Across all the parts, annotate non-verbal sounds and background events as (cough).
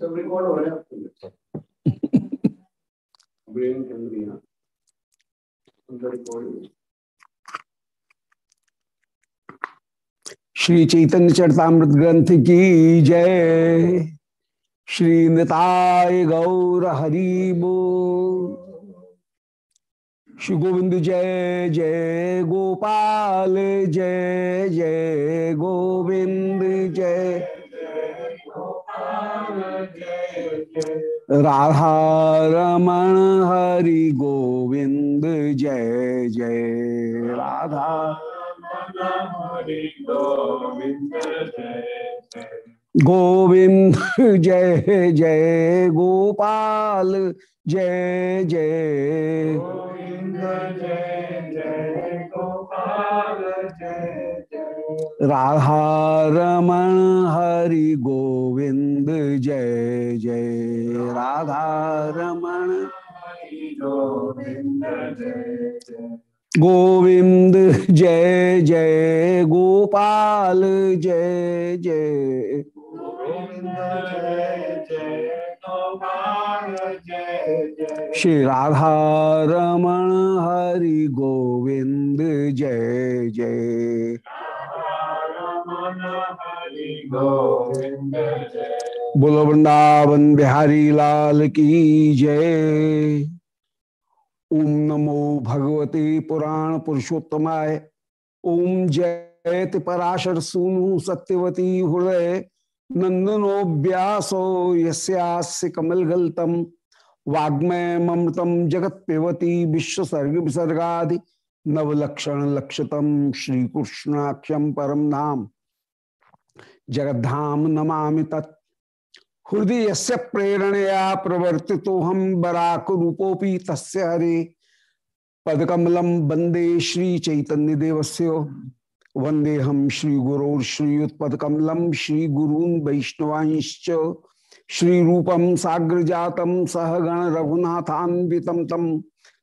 सब रिकॉर्ड हो रहा है ब्रेन अंदर रिकॉर्ड श्री चैतन्य चरतामृत ग्रंथ की जय। श्री निताय गौर हरि बो श्री गोविंद जय जय गोपाल, जय जय गोविंद, जय। राधा रमण हरि गोविंद, जय जय। राधा गोविंद, जय जय। गोपाल जय जय। राधा रमण हरि गोविंद जय जय। राधा रमण। गोविंद जय जय। गोपाल जय जय। श्री राधा रमण हरि गोविंद जय जय। बोलो वृंदावन बिहारी लाल की जय। ओम नमो भगवते पुराण पुरुषोत्तमाय। ओम जयति पराशर सूनु सत्यवती हृदय नंदनो व्यासो यस्यास्य कमलगल्तम वाग्मय ममृतम जगत पिबती विश्वसर्ग विसर्गादि नवलक्षण लक्षतम श्री कृष्णाख्यम परम नाम। जगद्धाम नमामि तत्। हृदय से प्रेरणया प्रवर्ति तो हम बराक रूपोपी तस्य हरे। पदकमलम वंदे श्री चैतन्य देवस्य वंदे हम श्री गुरोर श्रीयुत्पदकमलम श्री गुरून वैष्णवांश्च। श्री रूपम साग्र जातम सहगण रघुनाथान्वितम तम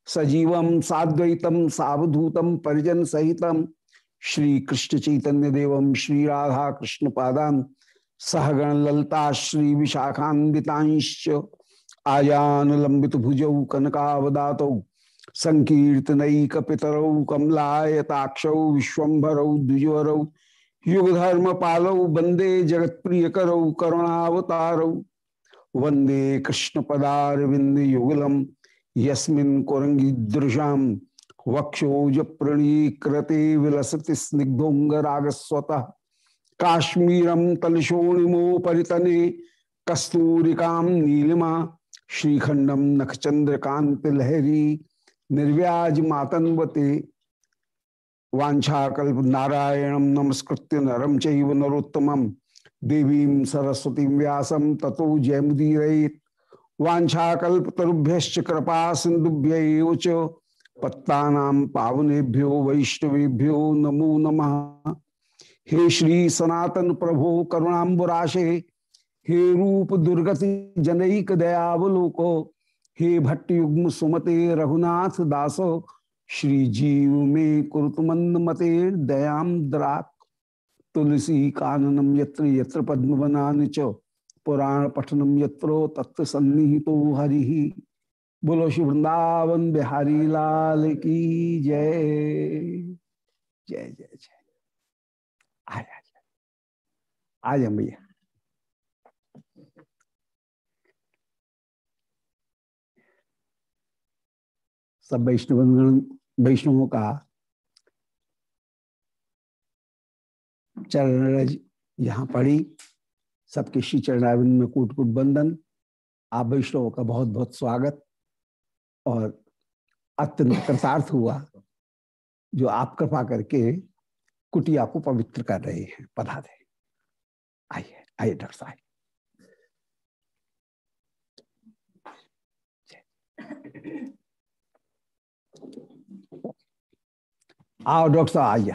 सजीवम साद्वैतम सावधूतम परिजन सहितम श्री कृष्ण चैतन्य देवम श्री राधा कृष्ण पादान सहगण ललता श्री विशाखान्वितांश्च। आयान लंबित भुजौ कनकावदातौ संकीर्तनैक पितरौ कमलायताक्षौ विश्वभरौ द्विजवरौ युगधर्म पालौ वंदे जगत प्रिय करौ करुणावतारौ। वंदे कृष्ण पदारविंद युगलम यस्मिन् वक्षोज प्रणीकृते विलसति स्निग्धोंगरागस्वतः काश्मीरम तलशोणिमो परितने नीलिमा श्रीखंडम नखचंद्रकांत लहरी निर्व्याज मातन्वते। वाछाकल्प नारायणं नमस्कृत्य नरम चैव नरोत्तमं। देवीं सरस्वतीं व्यासं ततो जयमुदीरयेत्। वाछाकल्पतरुभ्यश्च कृपा सिन्धुभ्य पत्ता पावनेभ्यो वैष्णवेभ्यो नमो नमः। हे श्री सनातन प्रभो करुणाबुराशे हे रूप दुर्गति जनैक दयावलोको हे भट्ट युग्म सुमते रघुनाथ दासो, श्री जीव में कुरुतमंद मते दयाम द्राक तुलसी काननम यत्र यत्र पद्मवनानि च, पुराण पठनम यत्रो तत्व सन्निहितो हरि। बोलो श्री वृंदावन बिहारी लाल की जय। जय जय जय। आ जा आ जा भैया। सब वैष्णव वैष्णवों का चरण रज यहाँ पड़ी। सबके श्री चरणाविंद में कूट कूट बंदन। आप वैष्णवों का बहुत बहुत स्वागत। और अत्यंत कृतार्थ हुआ, जो आप कृपा करके कुटिया को पवित्र कर रहे हैं, पधा दे। आइए आइए डॉक्टर साहब। आओ डॉक्टर साहब आइए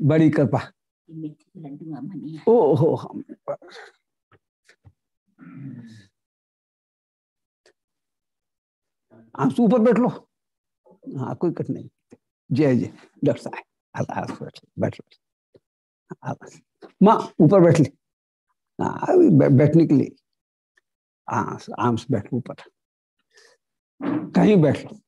बड़ी कृपा कि मेथी के लड्डू आप बनी है ओ हो हम आप ऊपर बैठ लो हाँ कोई कट नहीं जय जय डॉक्टर साहब बैठ आ- माँ ऊपर बैठ ली हाँ बैठने के लिए हाँ आराम से बैठ ऊपर कहीं बैठ लो।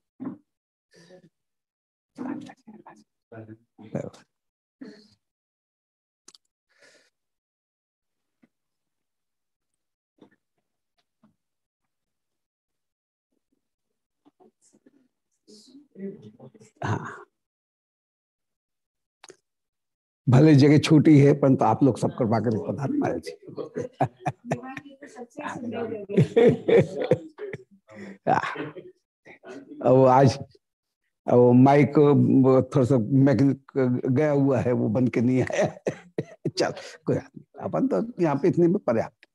हाँ। भले जगह छोटी है परंतु आप लोग सब करवा कर पता महाराज वो आज वो माइक थोड़ा सा मैकेनिक गया हुआ है, वो बन के नहीं आया। चल, कोई बात नहीं। अपन तो यहाँ पे इतने में पर्याप्त।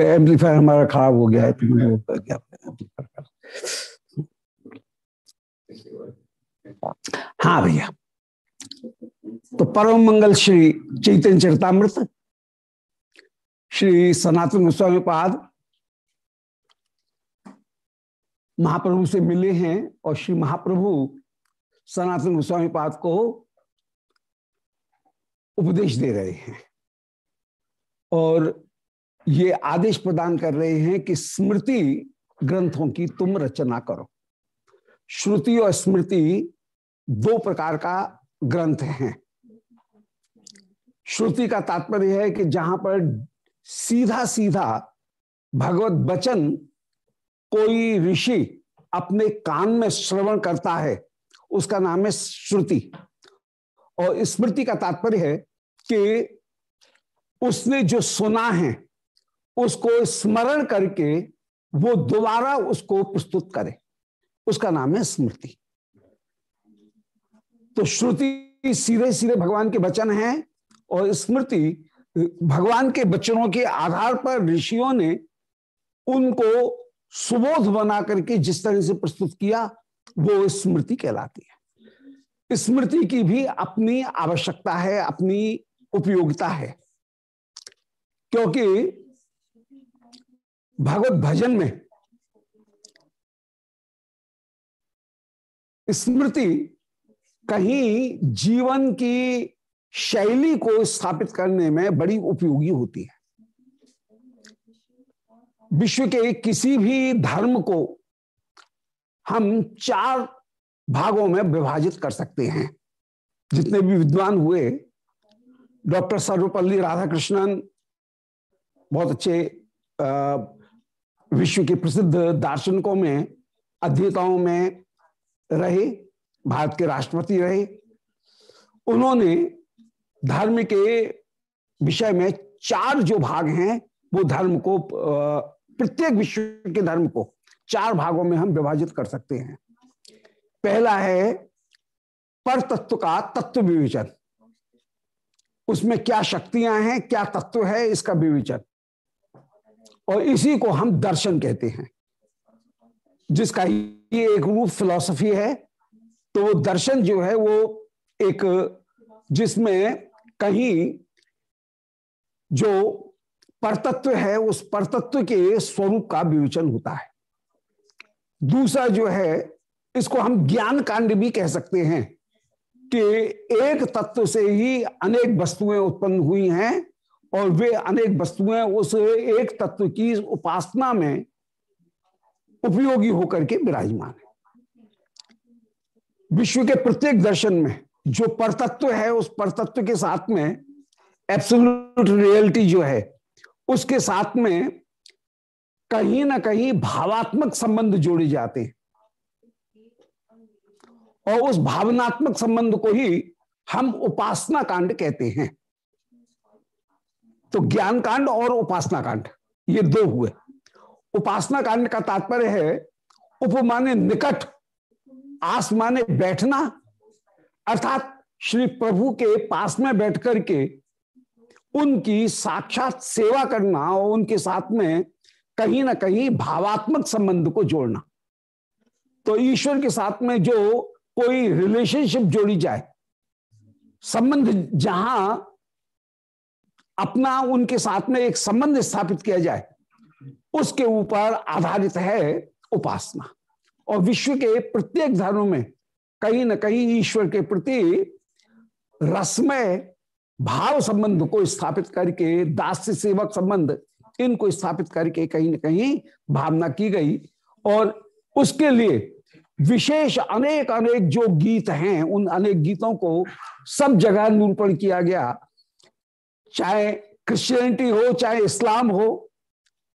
एम्पलीफायर हमारा खराब हो गया है वो हाँ भैया। तो परम मंगल श्री चैतन्य चरितमृत, श्री सनातन गोस्वामी पाद महाप्रभु से मिले हैं और श्री महाप्रभु सनातन गोस्वामी पाद को उपदेश दे रहे हैं। और ये आदेश प्रदान कर रहे हैं कि स्मृति ग्रंथों की तुम रचना करो। श्रुति और स्मृति दो प्रकार का ग्रंथ हैं। श्रुति का तात्पर्य है कि जहाँ पर सीधा सीधा भगवत वचन कोई ऋषि अपने कान में श्रवण करता है, उसका नाम है श्रुति। और स्मृति का तात्पर्य है कि उसने जो सुना है, उसको स्मरण करके वो दोबारा उसको प्रस्तुत करे। उसका नाम है स्मृति। तो श्रुति सीधे सीधे भगवान के वचन हैं और स्मृति भगवान के वचनों के आधार पर ऋषियों ने उनको सुबोध बना करके जिस तरह से प्रस्तुत किया, वो स्मृति कहलाती है। स्मृति की भी अपनी आवश्यकता है, अपनी उपयोगिता है। क्योंकि भगवत भजन में स्मृति कहीं जीवन की शैली को स्थापित करने में बड़ी उपयोगी होती है। विश्व के किसी भी धर्म को हम चार भागों में विभाजित कर सकते हैं। जितने भी विद्वान हुए, डॉक्टर सर्वपल्ली राधाकृष्णन, बहुत अच्छे विश्व के प्रसिद्ध दार्शनिकों में, अध्येताओं में रहे। भारत के राष्ट्रपति रहे। उन्होंने धर्म के विषय में चार जो भाग हैं, वो धर्म को प्रत्येक विश्व के धर्म को चार भागों में हम विभाजित कर सकते हैं। पहला है पर तत्व का तत्व विवेचन। उसमें क्या शक्तियाँ हैं, क्या तत्व है, इसका विवेचन। और इसी को हम दर्शन कहते हैं, जिसका ये एक रूप फिलॉसफी है। तो वो दर्शन जो है वो एक, जिसमें कहीं जो परतत्व है, उस परतत्व के स्वरूप का विवेचन होता है। दूसरा जो है, इसको हम ज्ञान कांड भी कह सकते हैं कि एक तत्व से ही अनेक वस्तुएँ उत्पन्न हुई हैं और वे अनेक वस्तुएँ उस एक तत्व की उपासना में उपयोगी होकर के विराजमान है। विश्व के प्रत्येक दर्शन में जो परतत्व है, उस परतत्व के साथ में एब्सोल्यूट रियलिटी जो है, उसके साथ में कहीं ना कहीं भावात्मक संबंध जोड़े जाते हैं। और उस भावनात्मक संबंध को ही हम उपासना कांड कहते हैं। तो ज्ञान कांड और उपासना कांड, ये दो हुए। उपासना कांड का तात्पर्य है, उपमाने निकट आसमाने बैठना, अर्थात श्री प्रभु के पास में बैठ करके उनकी साक्षात सेवा करना और उनके साथ में कहीं ना कहीं भावात्मक संबंध को जोड़ना। तो ईश्वर के साथ में जो कोई रिलेशनशिप जोड़ी जाए, संबंध जहाँ अपना उनके साथ में एक संबंध स्थापित किया जाए, उसके ऊपर आधारित है उपासना। और विश्व के प्रत्येक धर्म में कहीं ना कहीं ईश्वर के प्रति रसमय भाव संबंध को स्थापित करके दास्य सेवक संबंध, इनको स्थापित करके कहीं ना कहीं भावना की गई। और उसके लिए विशेष अनेक अनेक जो गीत हैं, उन अनेक गीतों को सब जगह निरूपण किया गया। चाहे क्रिश्चियनिटी हो, चाहे इस्लाम हो,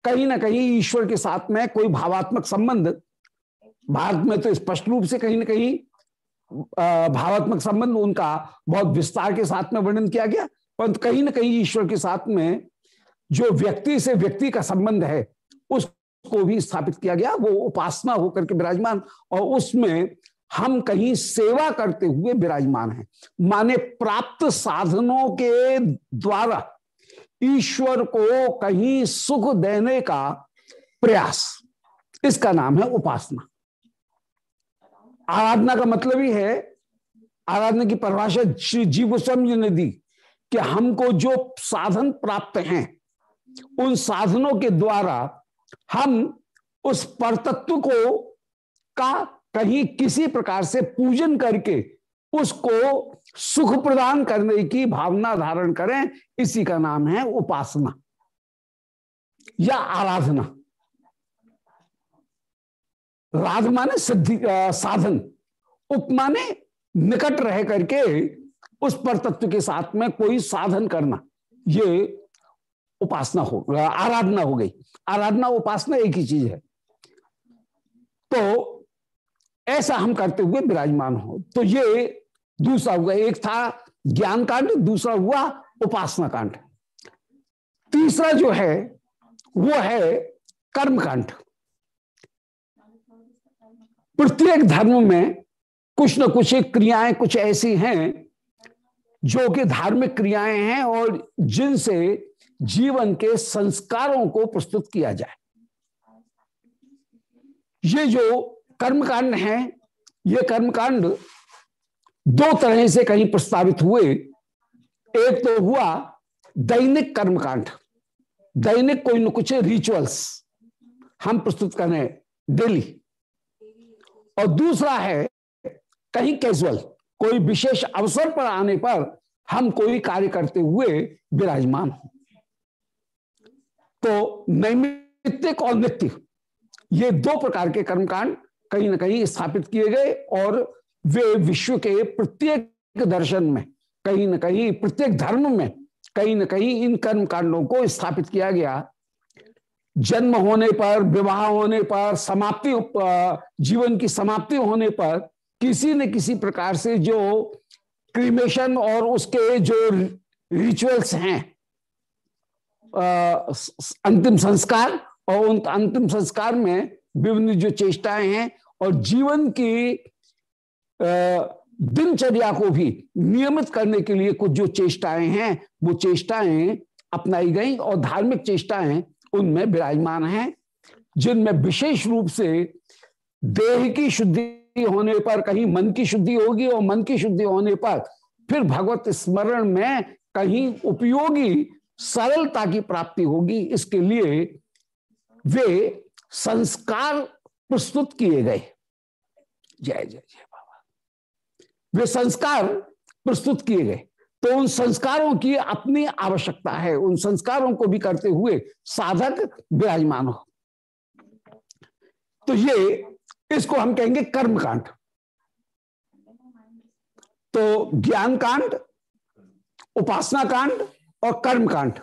कहीं ना कहीं ईश्वर के साथ में कोई भावात्मक संबंध भारत में तो स्पष्ट रूप से कहीं ना कहीं भावात्मक संबंध उनका बहुत विस्तार के साथ में वर्णन किया गया। परंतु कहीं ना कहीं ईश्वर के साथ में जो व्यक्ति से व्यक्ति का संबंध है, उसको भी स्थापित किया गया। वो उपासना होकर के विराजमान और उसमें हम कहीं सेवा करते हुए विराजमान हैं। माने प्राप्त साधनों के द्वारा ईश्वर को कहीं सुख देने का प्रयास। इसका नाम है उपासना। आराधना का मतलब ही है, आराधना की परिभाषा जीव गोस्वामी जी ने दी कि हमको जो साधन प्राप्त हैं, उन साधनों के द्वारा हम उस परतत्व को का कहीं किसी प्रकार से पूजन करके उसको सुख प्रदान करने की भावना धारण करें, इसी का नाम है उपासना या आराधना। राध माने सिद्धि साधन। उप माने निकट रह करके उस पर तत्व के साथ में कोई साधन करना, ये उपासना हो आराधना हो गई। आराधना, उपासना एक ही चीज़ है। तो ऐसा हम करते हुए विराजमान हो। तो ये दूसरा हुआ, एक था ज्ञान कांड दूसरा हुआ उपासना कांड तीसरा जो है, वो है कर्म कांड प्रत्येक धर्म में कुछ न कुछ क्रियाएँ कुछ ऐसी हैं जो कि धार्मिक क्रियाएँ हैं और जिनसे जीवन के संस्कारों को प्रस्तुत किया जाए। ये जो कर्मकांड है, ये कर्मकांड दो तरह से कहीं प्रस्तावित हुए। एक तो हुआ दैनिक कर्मकांड। दैनिक कोई न कुछ रिचुअल्स हम प्रस्तुत कर डेली। और दूसरा है, कहीं कैजुअल कोई विशेष अवसर पर आने पर हम कोई कार्य करते हुए विराजमान हो। तो नैमित्तिक और नित्य, ये दो प्रकार के कर्मकांड कहीं ना कहीं स्थापित किए गए और वे विश्व के प्रत्येक दर्शन में, कहीं ना कहीं प्रत्येक धर्म में, कहीं ना कहीं इन कर्म कांडों को स्थापित किया गया जन्म होने पर, विवाह होने पर, समाप्ति जीवन की समाप्ति होने पर किसी न किसी प्रकार से जो क्रीमेशन और उसके जो रिचुअल्स हैं अंतिम संस्कार और उन अंतिम संस्कार में विभिन्न जो चेष्टाएँ हैं और जीवन की दिनचर्या को भी नियमित करने के लिए कुछ जो चेष्टाएँ हैं, वो चेष्टाएँ अपनाई गई और धार्मिक चेष्टाएँ उनमें विराजमान हैं, जिनमें विशेष रूप से देह की शुद्धि होने पर कहीं मन की शुद्धि होगी और मन की शुद्धि होने पर फिर भगवत स्मरण में कहीं उपयोगी सरलता की प्राप्ति होगी। इसके लिए वे संस्कार प्रस्तुत किए गए। जय जय जय बाबा। वे संस्कार प्रस्तुत किए गए। तो उन संस्कारों की अपनी आवश्यकता है। उन संस्कारों को भी करते हुए साधक विराजमान हो। तो ये, इसको हम कहेंगे कर्म कांड तो ज्ञान कांड उपासना कांड और कर्म कांड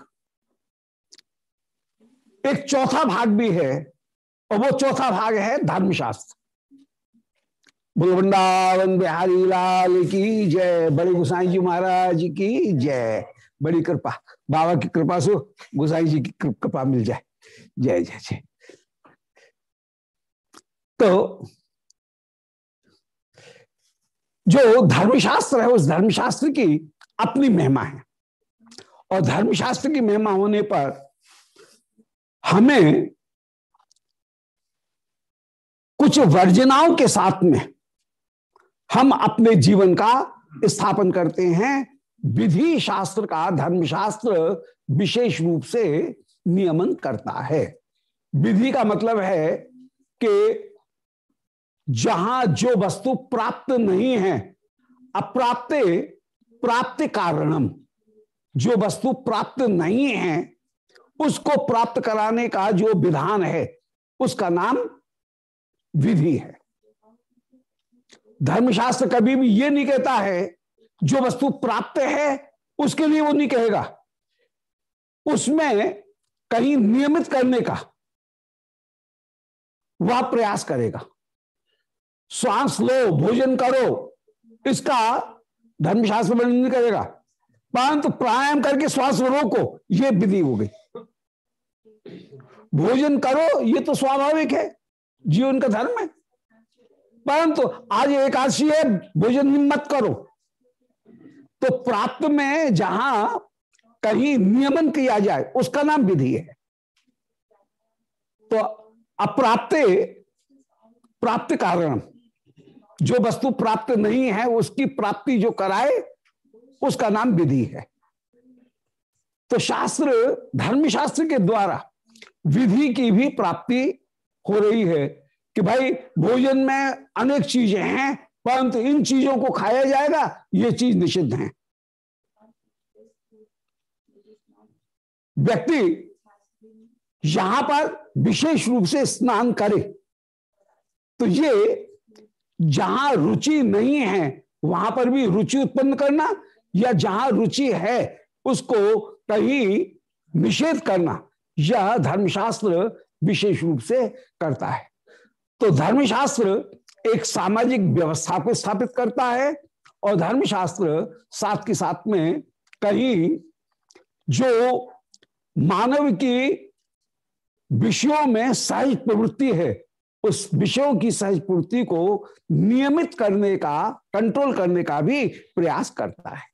एक चौथा भाग भी है, और वो चौथा भाग है धर्मशास्त्र। बोल वृंदावन बिहारी लाल की जय, बड़े गुसाई जी महाराज की जय। बड़ी कृपा, बाबा की कृपा से गुसाई जी की कृपा मिल जाए। जय जय जय। तो जो धर्मशास्त्र है, उस धर्मशास्त्र की अपनी महिमा है। और धर्मशास्त्र की महिमा होने पर हमें कुछ वर्जनाओं के साथ में हम अपने जीवन का स्थापन करते हैं। विधि शास्त्र का, धर्मशास्त्र विशेष रूप से नियमन करता है। विधि का मतलब है कि जहाँ जो वस्तु प्राप्त नहीं है, अप्राप्त, प्राप्त कारणम, जो वस्तु प्राप्त नहीं है, उसको प्राप्त कराने का जो विधान है, उसका नाम विधि है। धर्मशास्त्र कभी भी ये नहीं कहता है, जो वस्तु प्राप्त है, उसके लिए वो नहीं कहेगा। उसमें कहीं नियमित करने का वह प्रयास करेगा। श्वास लो, भोजन करो, इसका धर्मशास्त्र वर्णन नहीं करेगा परंतु प्राणायाम करके श्वास रोको, ये विधि हो गई। भोजन करो, ये तो स्वाभाविक है। जीवन का धर्म है। परंतु आज एकादशी है, भोजन मत करो। तो प्राप्त में जहाँ कहीं नियमन किया जाए, उसका नाम विधि है। तो अप्राप्त, प्राप्त कारण, जो वस्तु प्राप्त नहीं है, उसकी प्राप्ति जो कराए, उसका नाम विधि है। तो शास्त्र, धर्मशास्त्र के द्वारा विधि की भी प्राप्ति हो रही है। कि भाई भोजन में अनेक चीज़ें हैं, परंतु इन चीज़ों को खाया जाएगा, ये चीज़ निषिद्ध है। व्यक्ति यहाँ पर विशेष रूप से स्नान करे तो ये जहाँ रुचि नहीं है, वहाँ पर भी रुचि उत्पन्न करना, या जहाँ रुचि है, उसको कहीं निषेध करना, यह धर्मशास्त्र विशेष रूप से करता है। तो धर्मशास्त्र एक सामाजिक व्यवस्था को स्थापित करता है और धर्मशास्त्र साथ के साथ में कहीं जो मानव की विषयों में सहज प्रवृत्ति है, उस विषयों की सहज प्रवृत्ति को नियमित करने का कंट्रोल करने का भी प्रयास करता है।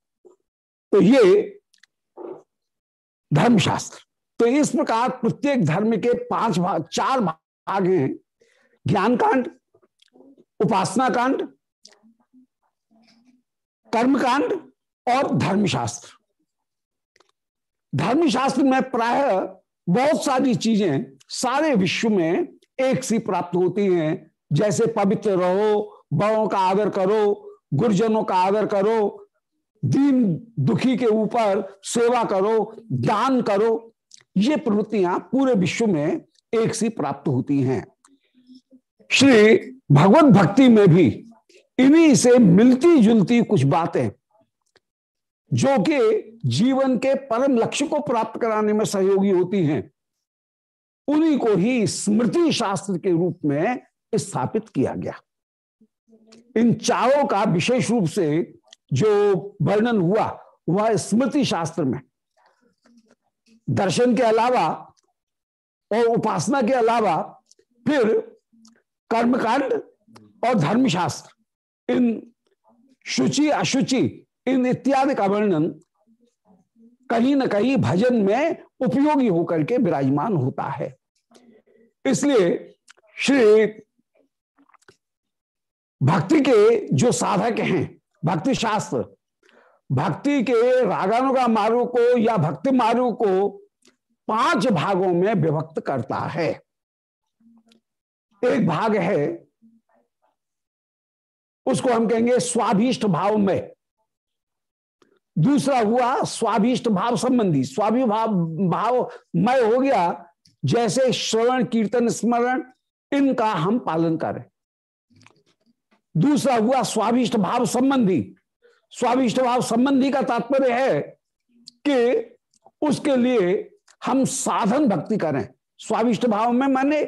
तो ये धर्मशास्त्र। तो इस प्रकार प्रत्येक धर्म के पाँच भाग, चार भाग हैं। ज्ञान कांड उपासना कांड कर्म कांड और धर्मशास्त्र। धर्मशास्त्र में प्राय बहुत सारी चीज़ें सारे विश्व में एक सी प्राप्त होती हैं। जैसे पवित्र रहो, बड़ों का आदर करो, गुरुजनों का आदर करो, दीन दुखी के ऊपर सेवा करो, दान करो, ये प्रवृत्तियाँ पूरे विश्व में एक सी प्राप्त होती हैं। श्री भगवत भक्ति में भी इन्हीं से मिलती जुलती कुछ बातें जो कि जीवन के परम लक्ष्य को प्राप्त कराने में सहयोगी होती हैं, उन्हीं को ही स्मृति शास्त्र के रूप में स्थापित किया गया। इन चारों का विशेष रूप से जो वर्णन हुआ, वह स्मृति शास्त्र में। दर्शन के अलावा और उपासना के अलावा फिर कर्मकांड और धर्मशास्त्र, इन शुचि, अशुचि, इन इत्यादि का वर्णन कहीं ना कहीं भजन में उपयोगी होकर के विराजमान होता है। इसलिए श्री भक्ति के जो साधक हैं, भक्ति शास्त्र, भक्ति के रागानुगा मार्ग को या भक्ति मार्ग को पाँच भागों में विभक्त करता है। एक भाग है, उसको हम कहेंगे स्वाभिष्ट भाव में। दूसरा हुआ स्वाभिष्ट भाव संबंधी। स्वाभिभाव भाव मय हो गया, जैसे श्रवण, कीर्तन, स्मरण, इनका हम पालन करें। दूसरा हुआ स्वाभिष्ट भाव संबंधी। स्वाभिष्ट भाव संबंधी का तात्पर्य है कि उसके लिए हम साधन भक्ति करें। स्वाभिष्ट भाव में माने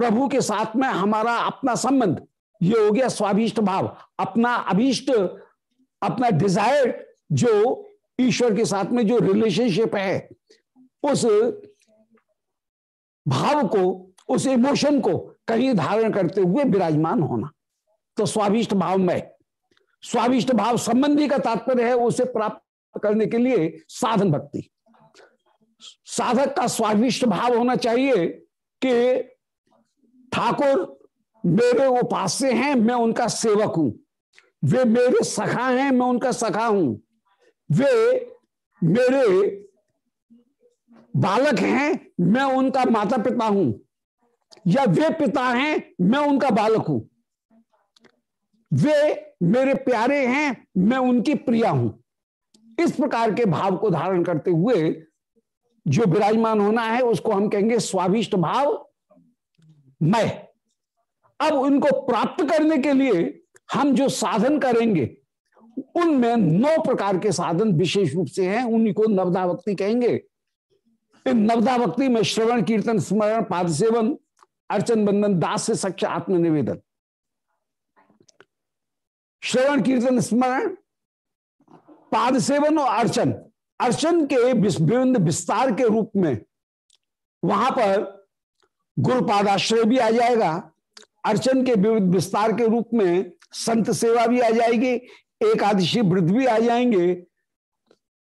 प्रभु के साथ में हमारा अपना संबंध, ये हो गया स्वाभिष्ट भाव, अपना अभीष्ट, अपना डिज़ायर जो ईश्वर के साथ में जो रिलेशनशिप है, उस भाव को, उस इमोशन को कहीं धारण करते हुए विराजमान होना। तो स्वाभिष्ट भाव में, स्वाभिष्ट भाव संबंधी का तात्पर्य है उसे प्राप्त करने के लिए साधन भक्ति। साधक का स्वाभिष्ट भाव होना चाहिए कि ठाकुर, मेरे उपास्य हैं, मैं उनका सेवक हूँ। वे मेरे सखा हैं, मैं उनका सखा हूँ। वे मेरे बालक हैं, मैं उनका माता पिता हूँ। या वे पिता हैं, मैं उनका बालक हूँ। वे मेरे प्यारे हैं, मैं उनकी प्रिया हूँ। इस प्रकार के भाव को धारण करते हुए जो विराजमान होना है, उसको हम कहेंगे स्वाभिष्ट भाव। मैं। अब उनको प्राप्त करने के लिए हम जो साधन करेंगे, उनमें नौ प्रकार के साधन विशेष रूप से हैं, उन्हीं को नवदा भक्ति कहेंगे। इन नवदा भक्ति में श्रवण, कीर्तन, स्मरण पाद सेवन अर्चन बंधन दास से सच्चा आत्मनिवेदन। श्रवण, कीर्तन, स्मरण पाद सेवन और अर्चन। अर्चन के विभिन्न विस्तार के रूप में वहाँ पर गुरुपादाश्रय भी आ जाएगा। अर्चन के विविध विस्तार के रूप में संत सेवा भी आ जाएगी, एकादशी वृद्ध भी आ जाएँगे,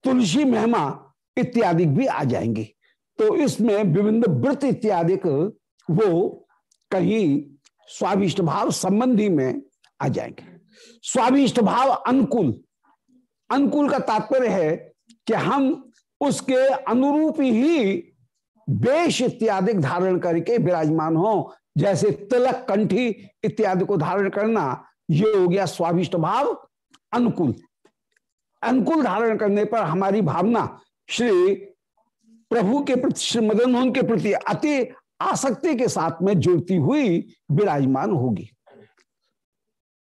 तुलसी महिमा इत्यादि भी आ जाएँगे। तो इसमें विभिन्न व्रत इत्यादि वो कहीं स्वाभिष्ट भाव संबंधी में आ जाएँगे। स्वाभिष्ट भाव अनुकूल। अनुकूल का तात्पर्य है कि हम उसके अनुरूप ही वेश इत्यादि धारण करके विराजमान हो। जैसे तिलक कंठी इत्यादि को धारण करना, ये हो गया स्वाभिष्ट भाव, अनुकूल। अनुकूल धारण करने पर हमारी भावना श्री प्रभु के प्रति, श्री मदन मोहन के प्रति अति आसक्ति के साथ में जुड़ती हुई विराजमान होगी।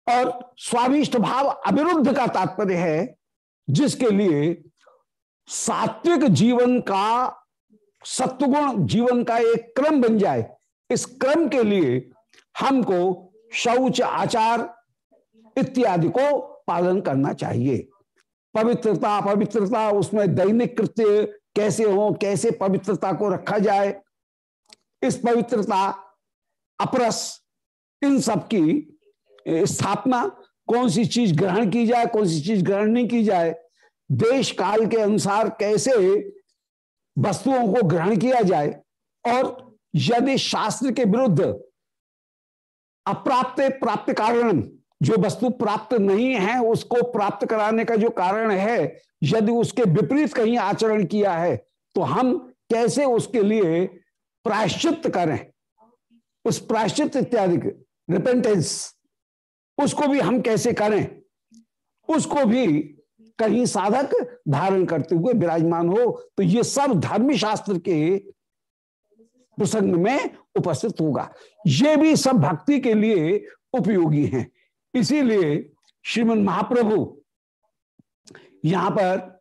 और स्वाभिष्ट भाव अविरुद्ध का तात्पर्य है, जिसके लिए सात्विक जीवन का सत्वगुण जीवन का एक क्रम बन जाए, इस क्रम के लिए हमको शौच, आचार इत्यादि को पालन करना चाहिए। पवित्रता पवित्रता उसमें दैनिक कृत्य कैसे हो, कैसे पवित्रता को रखा जाए, इस पवित्रता, अपरस, इन सब की स्थापना, कौन सी चीज़ ग्रहण की जाए, कौन सी चीज़ ग्रहण नहीं की जाए, देश काल के अनुसार कैसे वस्तुओं को ग्रहण किया जाए और यदि शास्त्र के विरुद्ध अप्राप्त प्राप्त कारण जो वस्तु प्राप्त नहीं है, उसको प्राप्त कराने का जो कारण है, यदि उसके विपरीत कहीं आचरण किया है तो हम कैसे उसके लिए प्रायश्चित करें? उस प्रायश्चित इत्यादि रिपेंटेंस उसको भी हम कैसे करें? उसको भी कहीं साधक धारण करते हुए विराजमान हो तो ये सब धर्म शास्त्र के प्रसंग में उपस्थित होगा। ये भी सब भक्ति के लिए उपयोगी हैं। इसीलिए श्रीमद महाप्रभु यहाँ पर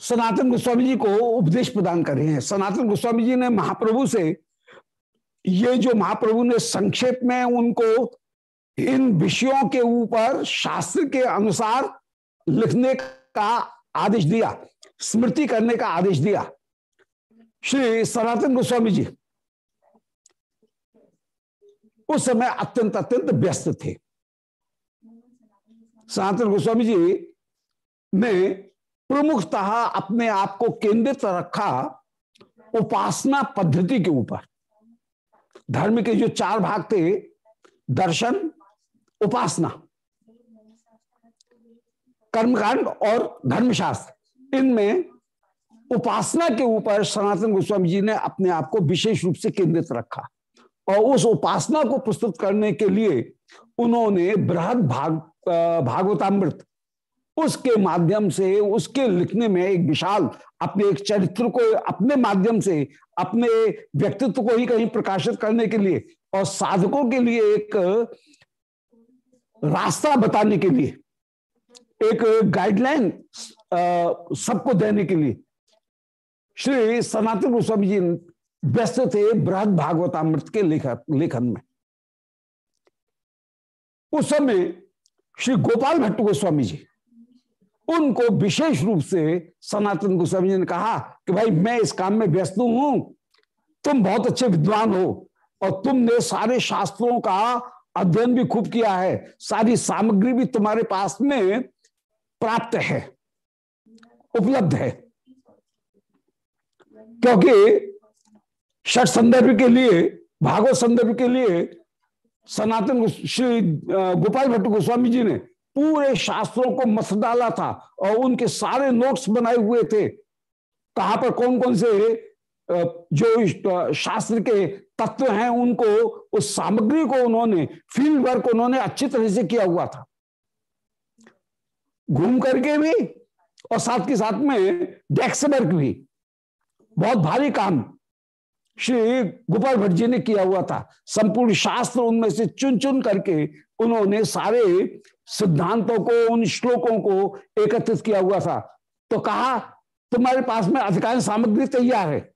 सनातन गोस्वामी जी को उपदेश प्रदान कर रहे हैं। सनातन गोस्वामी जी ने महाप्रभु से ये जो महाप्रभु ने संक्षेप में उनको इन विषयों के ऊपर शास्त्र के अनुसार लिखने का आदेश दिया, स्मृति करने का आदेश दिया। श्री सनातन गोस्वामी जी, उस समय अत्यंत अत्यंत व्यस्त थे। सनातन गोस्वामी जी ने प्रमुखतः अपने आप को केंद्रित रखा उपासना पद्धति के ऊपर। धर्म के जो चार भाग थे, दर्शन उपासना, कर्मकांड और धर्मशास्त्र। इनमें उपासना के ऊपर सनातन गोस्वामी जी ने अपने आप को विशेष रूप से केंद्रित रखा। और उस उपासना को प्रस्तुत करने के लिए उन्होंने बृहद भाग भागवतामृत, उसके माध्यम से, उसके लिखने में एक विशाल, अपने एक चरित्र को अपने माध्यम से, अपने व्यक्तित्व को ही कहीं प्रकाशित करने के लिए और साधकों के लिए एक रास्ता बताने के लिए, एक गाइडलाइन सबको देने के लिए। श्री सनातन गोस्वामी जी व्यस्त थे बृहद भागवतामृत के लेखन में। उस समय श्री गोपाल भट्ट गोस्वामी जी, उनको विशेष रूप से सनातन गोस्वामी जी ने कहा कि भाई, मैं इस काम में व्यस्त हूँ, तुम बहुत अच्छे विद्वान हो और तुमने सारे शास्त्रों का अध्ययन भी खूब किया है, सारी सामग्री भी तुम्हारे पास में प्राप्त है, उपलब्ध है। क्योंकि षट संदर्भ के लिए, भागवत संदर्भ के लिए सनातन श्री गोपाल भट्ट गोस्वामी जी ने पूरे शास्त्रों को मत डाला था और उनके सारे नोट्स बनाए हुए थे। कहाँ पर कौन कौन से जो शास्त्र के तत्व हैं उनको, उस सामग्री को उन्होंने फ़ील्ड वर्क उन्होंने अच्छी तरह से किया हुआ था। घूम करके भी और साथ के साथ में डेक्स वर्क भी। बहुत भारी काम श्री गोपाल भट्ट जी ने किया हुआ था। संपूर्ण शास्त्र उनमें से चुन चुन करके उन्होंने सारे सिद्धांतों को, उन श्लोकों को एकत्रित किया हुआ था। तो कहा, तुम्हारे पास में अधिकांश सामग्री तैयार है।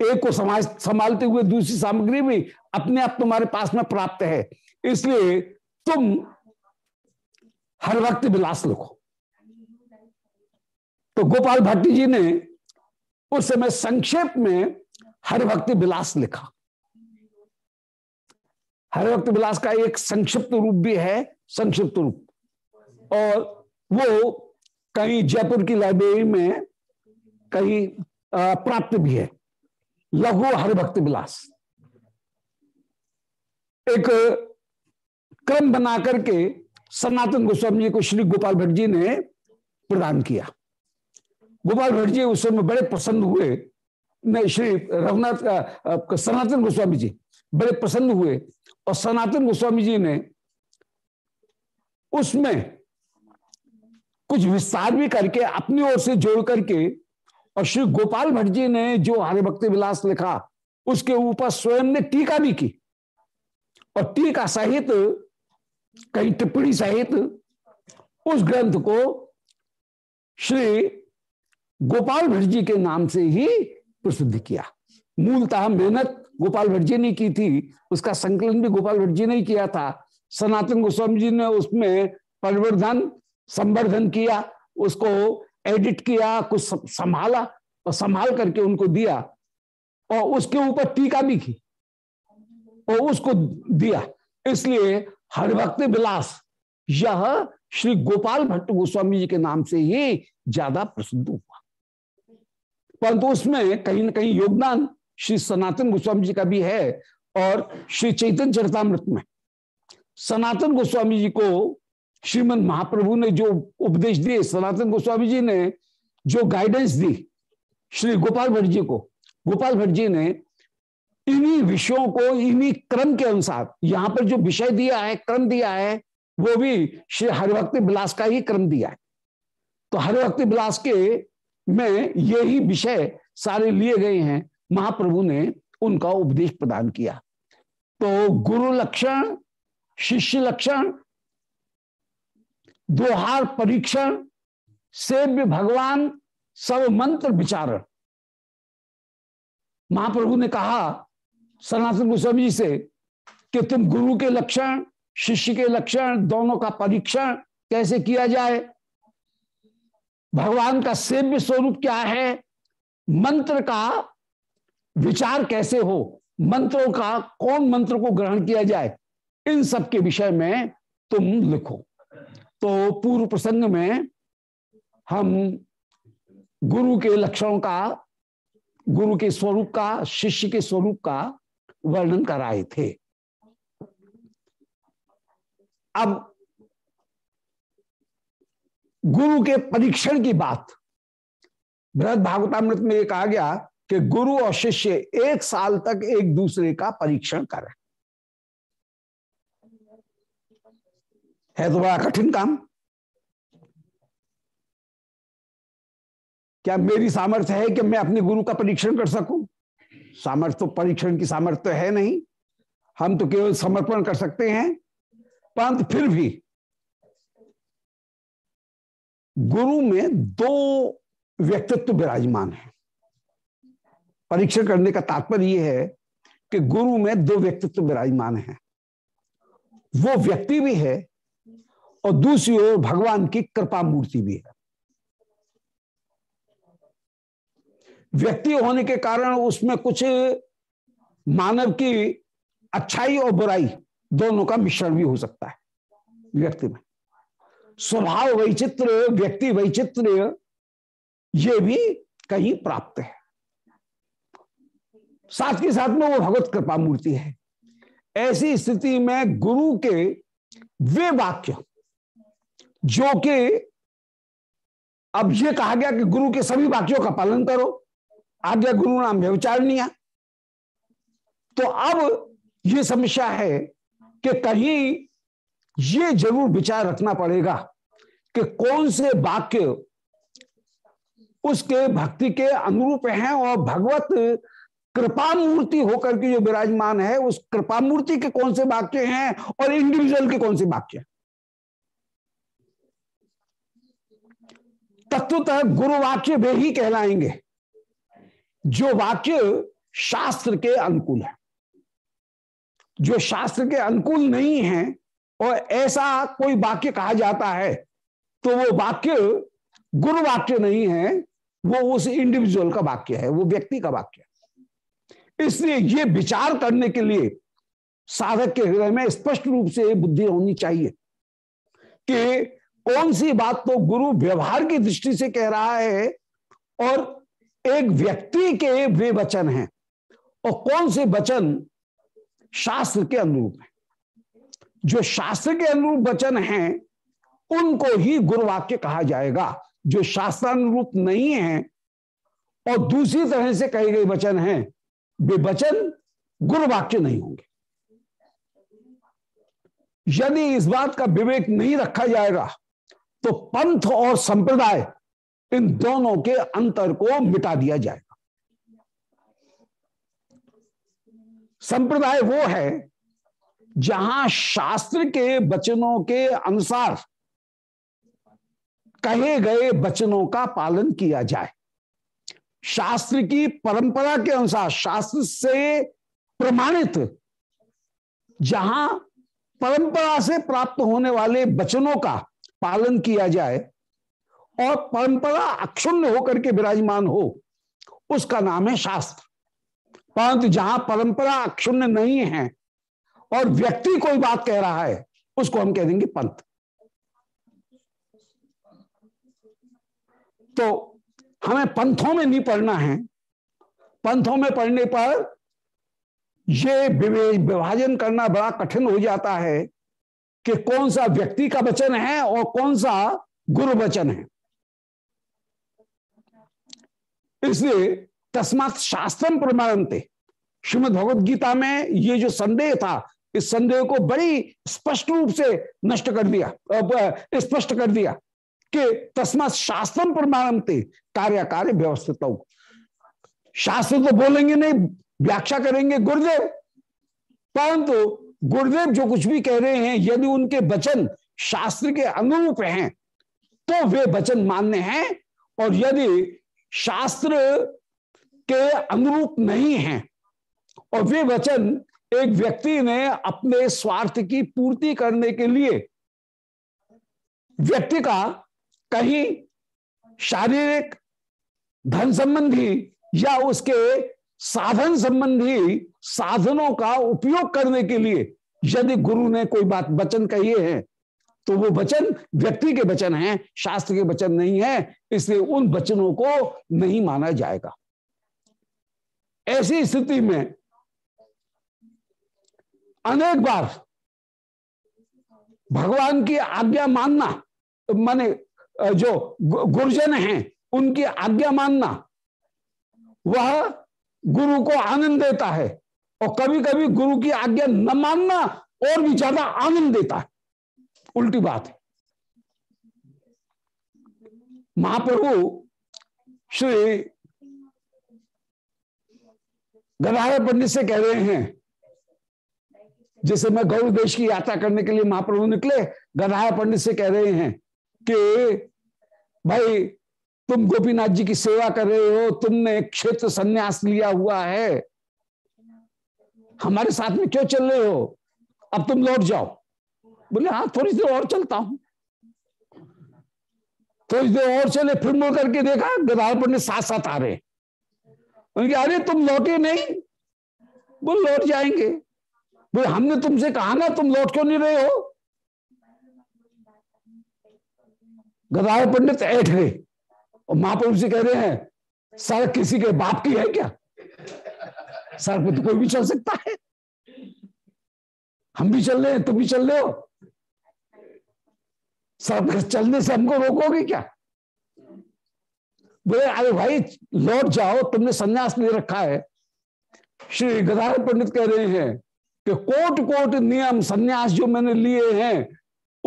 एक को समाज संभालते हुए दूसरी सामग्री भी अपने आप तुम्हारे पास में प्राप्त है। इसलिए तुम हर वक्त विलास लिखो तो गोपाल भट्टी जी ने उस समय संक्षेप में हर भक्ति विलास लिखा। हर वक्त विलास का एक संक्षिप्त रूप भी है, संक्षिप्त रूप। और वो कहीं जयपुर की लाइब्रेरी में कहीं प्राप्त भी है। लघु हरिभक्त विलास। एक क्रम बना करके सनातन गोस्वामी जी को श्री गोपाल भट्ट जी ने प्रदान किया। गोपाल भट्ट जी उस समय बड़े प्रसन्न हुए। नहीं श्री रघुनाथ सनातन गोस्वामी जी बड़े प्रसन्न हुए और सनातन गोस्वामी जी ने उसमें कुछ विस्तार भी करके, अपनी ओर से जोड़ करके और श्री गोपाल भट्ट जी ने जो हरिभक्ति विलास लिखा, उसके ऊपर स्वयं ने टीका भी की। और टीका सहित कई टिप्पणी सहित, उस ग्रंथ को श्री गोपाल भट्ट जी के नाम से ही प्रसिद्ध किया। मूलतः मेहनत गोपाल भट्ट जी ने की थी, उसका संकलन भी गोपाल भट्ट जी ने किया था। सनातन गोस्वामी जी ने उसमें परिवर्धन, संवर्धन किया, उसको एडिट किया, कुछ संभाला और संभाल करके उनको दिया और उसके ऊपर टीका भी की और उसको दिया। इसलिए हरिभक्ति विलास, यह श्री गोपाल भट्ट गोस्वामी जी के नाम से ही ज़्यादा प्रसिद्ध हुआ। परंतु उसमें कहीं ना कहीं योगदान श्री सनातन गोस्वामी जी का भी है और श्री चैतन्य चरितमृत में। सनातन गोस्वामी जी को श्रीमद महाप्रभु ने जो उपदेश दिए, सनातन गोस्वामी जी ने जो गाइडेंस दी, श्री गोपाल भट्ट जी को, गोपाल भट्ट जी ने इन्हीं विषयों को, इन्हीं क्रम के अनुसार, यहाँ पर जो विषय दिया है, क्रम दिया है, वो भी श्री हरिभक्ति विलास का ही क्रम दिया है। तो हरिभक्ति विलास के में यही विषय सारे लिए गए हैं, महाप्रभु ने उनका उपदेश प्रदान किया। तो गुरु लक्षण, शिष्य लक्षण दोहार परीक्षण, सेव्य भगवान सब मंत्र विचारण। महाप्रभु ने कहा, सनातन गोस्वामी जी से, कि तुम गुरु के लक्षण, शिष्य के लक्षण, दोनों का परीक्षण कैसे किया जाए? भगवान का सेव्य स्वरूप क्या है? मंत्र का विचार कैसे हो? मंत्रों का, कौन मंत्र को ग्रहण किया जाए? इन सब के विषय में तुम लिखो। तो पूर्व प्रसंग में हम गुरु के लक्षणों का, गुरु के स्वरूप का, शिष्य के स्वरूप का वर्णन कराए थे। अब गुरु के परीक्षण की बात। बृहद भागवतामृत में कहा गया कि गुरु और शिष्य एक साल तक एक दूसरे का परीक्षण करें है तो बड़ा कठिन काम। क्या मेरी सामर्थ्य है कि मैं अपने गुरु का परीक्षण कर सकूँ? सामर्थ्य तो परीक्षण की सामर्थ्य तो है नहीं। हम तो केवल समर्पण कर सकते हैं, परंतु फिर भी गुरु में दो व्यक्तित्व विराजमान है। परीक्षण करने का तात्पर्य यह है कि गुरु में दो व्यक्तित्व विराजमान है। वो व्यक्ति भी है और दूसरी ओर भगवान की कृपा मूर्ति भी है। व्यक्ति होने के कारण उसमें कुछ मानव की अच्छाई और बुराई दोनों का मिश्रण भी हो सकता है व्यक्ति में। स्वभाव वैचित्र, व्यक्ति वैचित्र, ये भी कहीं प्राप्त है। साथ के साथ में वो भगवत कृपा मूर्ति है। ऐसी स्थिति में गुरु के वे वाक्य जो कि अब ये कहा गया कि गुरु के सभी वाक्यों का पालन करो। आज्ञा गुरु नाम व्यवचारणीय। तो अब ये समस्या है कि कहीं ये ज़रूर विचार रखना पड़ेगा कि कौन से वाक्य उसके भक्ति के अनुरूप हैं और भगवत कृपा मूर्ति होकर के जो विराजमान है, उस कृपा मूर्ति के कौन से वाक्य हैं और इंडिविजुअल के कौन से वाक्य तत्वतः गुरु वाक्य वे ही कहलाएँगे, जो वाक्य शास्त्र के अनुकूल है। जो शास्त्र के अनुकूल नहीं है और ऐसा कोई वाक्य कहा जाता है तो वो वाक्य गुरु वाक्य नहीं है, वो उस इंडिविजुअल का वाक्य है, वो व्यक्ति का वाक्य है। इसलिए ये विचार करने के लिए साधक के हृदय में स्पष्ट रूप से बुद्धि होनी चाहिए कि कौन सी बात तो गुरु व्यवहार की दृष्टि से कह रहा है और एक व्यक्ति के वे वचन हैं? और कौन से वचन शास्त्र के अनुरूप है? जो शास्त्र के अनुरूप वचन हैं, उनको ही गुरुवाक्य कहा जाएगा। जो शास्त्रानुरूप नहीं है और दूसरी तरह से कहे गए वचन हैं, वे वचन गुरुवाक्य नहीं होंगे। यदि इस बात का विवेक नहीं रखा जाएगा तो पंथ और संप्रदाय इन दोनों के अंतर को मिटा दिया जाएगा। संप्रदाय वो है जहाँ शास्त्र के वचनों के अनुसार कहे गए वचनों का पालन किया जाए। शास्त्र की परंपरा के अनुसार, शास्त्र से प्रमाणित जहाँ परंपरा से प्राप्त होने वाले वचनों का पालन किया जाए और परंपरा अक्षुण्ण होकर के विराजमान हो, उसका नाम है शास्त्र। परंतु जहाँ परंपरा अक्षुण्ण नहीं है और व्यक्ति कोई बात कह रहा है, उसको हम कह देंगे पंथ। तो हमें पंथों में नहीं पढ़ना है। पंथों में पढ़ने पर यह विभाजन करना बड़ा कठिन हो जाता है। कि कौन सा व्यक्ति का वचन है और कौन सा गुरु वचन है। इसलिए तस्मात शास्त्रम प्रमाणते श्रीमद भगवद गीता में ये जो संदेह था, इस संदेह को बड़ी स्पष्ट रूप से नष्ट कर दिया स्पष्ट कर दिया कि तस्मात शास्त्रम प्रमाणते कार्य कार्य व्यवस्थित। शास्त्र तो बोलेंगे नहीं, व्याख्या करेंगे गुरुदेव, परंतु गुरुदेव जो कुछ भी कह रहे हैं, यदि उनके वचन शास्त्र के अनुरूप हैं तो वे वचन मान्य हैं, और यदि शास्त्र के अनुरूप नहीं हैं, और वे वचन एक व्यक्ति ने अपने स्वार्थ की पूर्ति करने के लिए व्यक्ति का कहीं शारीरिक धन संबंधी या उसके साधन संबंधी साधनों का उपयोग करने के लिए यदि गुरु ने कोई बात वचन कहिए हैं तो वो वचन व्यक्ति के वचन हैं, शास्त्र के वचन नहीं है, इसलिए उन वचनों को नहीं माना जाएगा। ऐसी स्थिति में अनेक बार भगवान की आज्ञा मानना, माने, जो गुरुजन हैं, उनकी आज्ञा मानना, वह गुरु को आनंद देता है। और कभी कभी गुरु की आज्ञा न मानना और भी ज़्यादा आनंद देता है। उल्टी बात है। महाप्रभु श्री गदाधर पंडित से कह रहे हैं, जैसे मैं गौर देश की यात्रा करने के लिए महाप्रभु निकले, गदाधर पंडित से कह रहे हैं कि, भाई, तुम गोपीनाथ जी की सेवा कर रहे हो, तुमने क्षेत्र संन्यास लिया हुआ है हमारे साथ में क्यों चल रहे हो? अब तुम लौट जाओ। बोले हाँ थोड़ी देर और चलता हूँ। थोड़ी देर और चले, फिर मुड़ करके देखा गदार पंडित साथ साथ आ रहे उनके, अरे, तुम लौटे नहीं। बोल, लौट जाएँगे। बोले, हमने तुमसे कहा ना, तुम लौट क्यों नहीं रहे हो? गदार पंडित ऐठ गए। और महाप्रभु से कह रहे हैं सड़क किसी के बाप की है क्या? सर पे तो कोई भी चल सकता है। हम भी चल रहे हैं, तुम भी चल रहे हो। सर पे चलने से हमको रोकोगे क्या? बोले, अरे भाई, लौट जाओ, तुमने संन्यास ले रखा है। श्री गदार पंडित कह रहे हैं कि कोट कोट नियम, संन्यास जो मैंने लिए हैं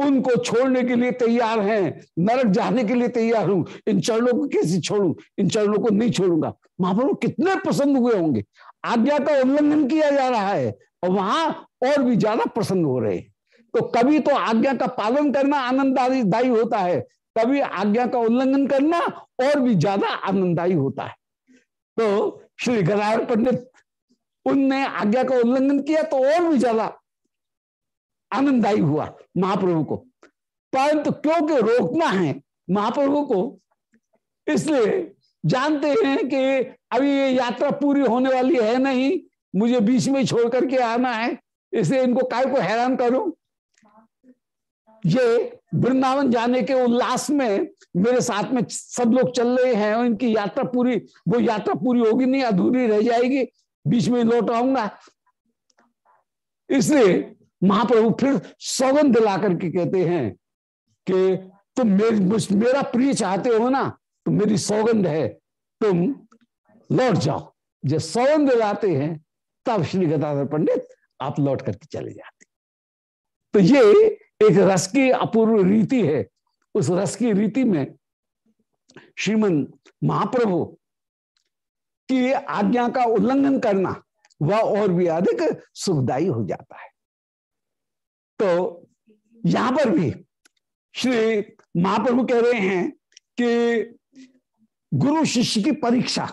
उनको छोड़ने के लिए तैयार हैं। नरक जाने के लिए तैयार हूँ। इन चरणों को कैसे छोड़ू? इन चरणों को नहीं छोड़ूँगा। महाप्रभु कितने प्रसन्न हुए होंगे? आज्ञा का उल्लंघन किया जा रहा है और वहाँ और भी ज़्यादा प्रसन्न हो रहे हैं। तो कभी तो आज्ञा का पालन करना आनंददायी होता है। कभी आज्ञा का उल्लंघन करना और भी ज़्यादा आनंददायी होता है। तो श्री गदार पंडित, उनने आज्ञा का उल्लंघन किया तो और भी ज़्यादा आनंददायी हुआ महाप्रभु को। परंतु क्योंकि रोकना है महाप्रभु को, इसलिए जानते हैं कि अभी ये यात्रा पूरी होने वाली है नहीं, मुझे बीच में छोड़ करके आना है, इसलिए इनको काय को हैरान करूँ? ये वृंदावन जाने के उल्लास में मेरे साथ में सब लोग चल रहे हैं और इनकी यात्रा पूरी, वो यात्रा पूरी होगी नहीं, अधूरी रह जाएगी, बीच में लौट आऊँगा। इसलिए महाप्रभु फिर सौगंध दिला करके कहते हैं कि तुम मेरी मेरा प्रिय चाहते हो ना तो मेरी सौगंध है, तुम लौट जाओ। जब सौगंध दिलाते हैं, तब श्री गदाधर पंडित आप लौट करके चले जाते तो ये एक रस की अपूर्व रीति है। उस रस की रीति में श्रीमन महाप्रभु की आज्ञा का उल्लंघन करना, वह और भी अधिक सुखदायी हो जाता है। तो यहाँ पर भी श्री महाप्रभु कह रहे हैं कि गुरु शिष्य की परीक्षा,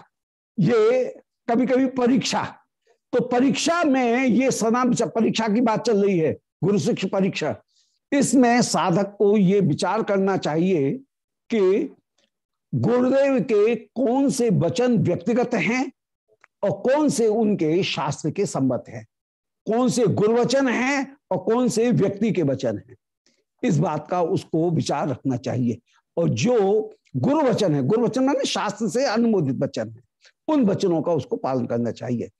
ये कभी कभी परीक्षा तो परीक्षा में ये सना परीक्षा की बात चल रही है, गुरु शिष्य परीक्षा। इसमें साधक को ये विचार करना चाहिए कि गुरुदेव के कौन से वचन व्यक्तिगत हैं और कौन से उनके शास्त्र के संबत हैं। कौन से गुरुवचन हैं और कौन से व्यक्ति के वचन हैं। इस बात का उसको विचार रखना चाहिए। और जो गुरुवचन है गुरु वचन माने शास्त्र से अनुमोदित वचन है, उन वचनों का उसको पालन करना चाहिए।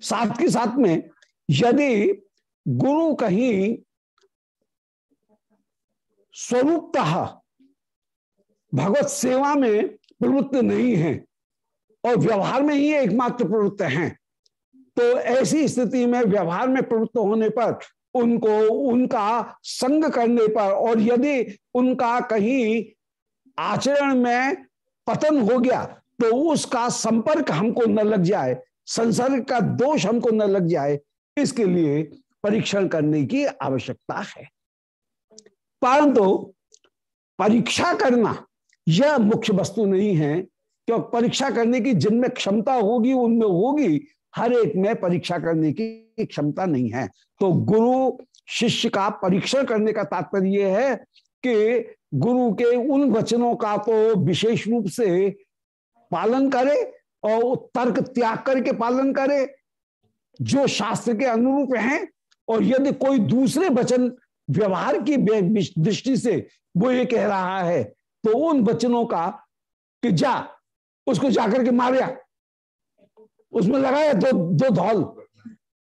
साथ के साथ में यदि गुरु कहीं स्वरूपतः भगवत सेवा में प्रवृत्त नहीं है और व्यवहार में ही एकमात्र प्रवृत्त हैं तो ऐसी स्थिति में व्यवहार में प्रवृत्त होने पर उनको उनका संग करने पर और यदि उनका कहीं आचरण में पतन हो गया तो उसका संपर्क हमको न लग जाए, संसर्ग का दोष हमको न लग जाए, इसके लिए परीक्षण करने की आवश्यकता है। परंतु परीक्षा करना यह मुख्य वस्तु नहीं है, क्योंकि परीक्षा करने की जिनमें क्षमता होगी, उनमें होगी हर एक में परीक्षा करने की क्षमता नहीं है। तो गुरु शिष्य का परीक्षण करने का तात्पर्य यह है कि गुरु के उन वचनों का तो विशेष रूप से पालन करे और तर्क त्याग करके पालन करे, जो शास्त्र के अनुरूप हैं। और यदि कोई दूसरे वचन व्यवहार की दृष्टि से वो ये कह रहा है तो उन वचनों का कि जा, उसको जाकर के मारिया उसमें लगाया दो दो धौल।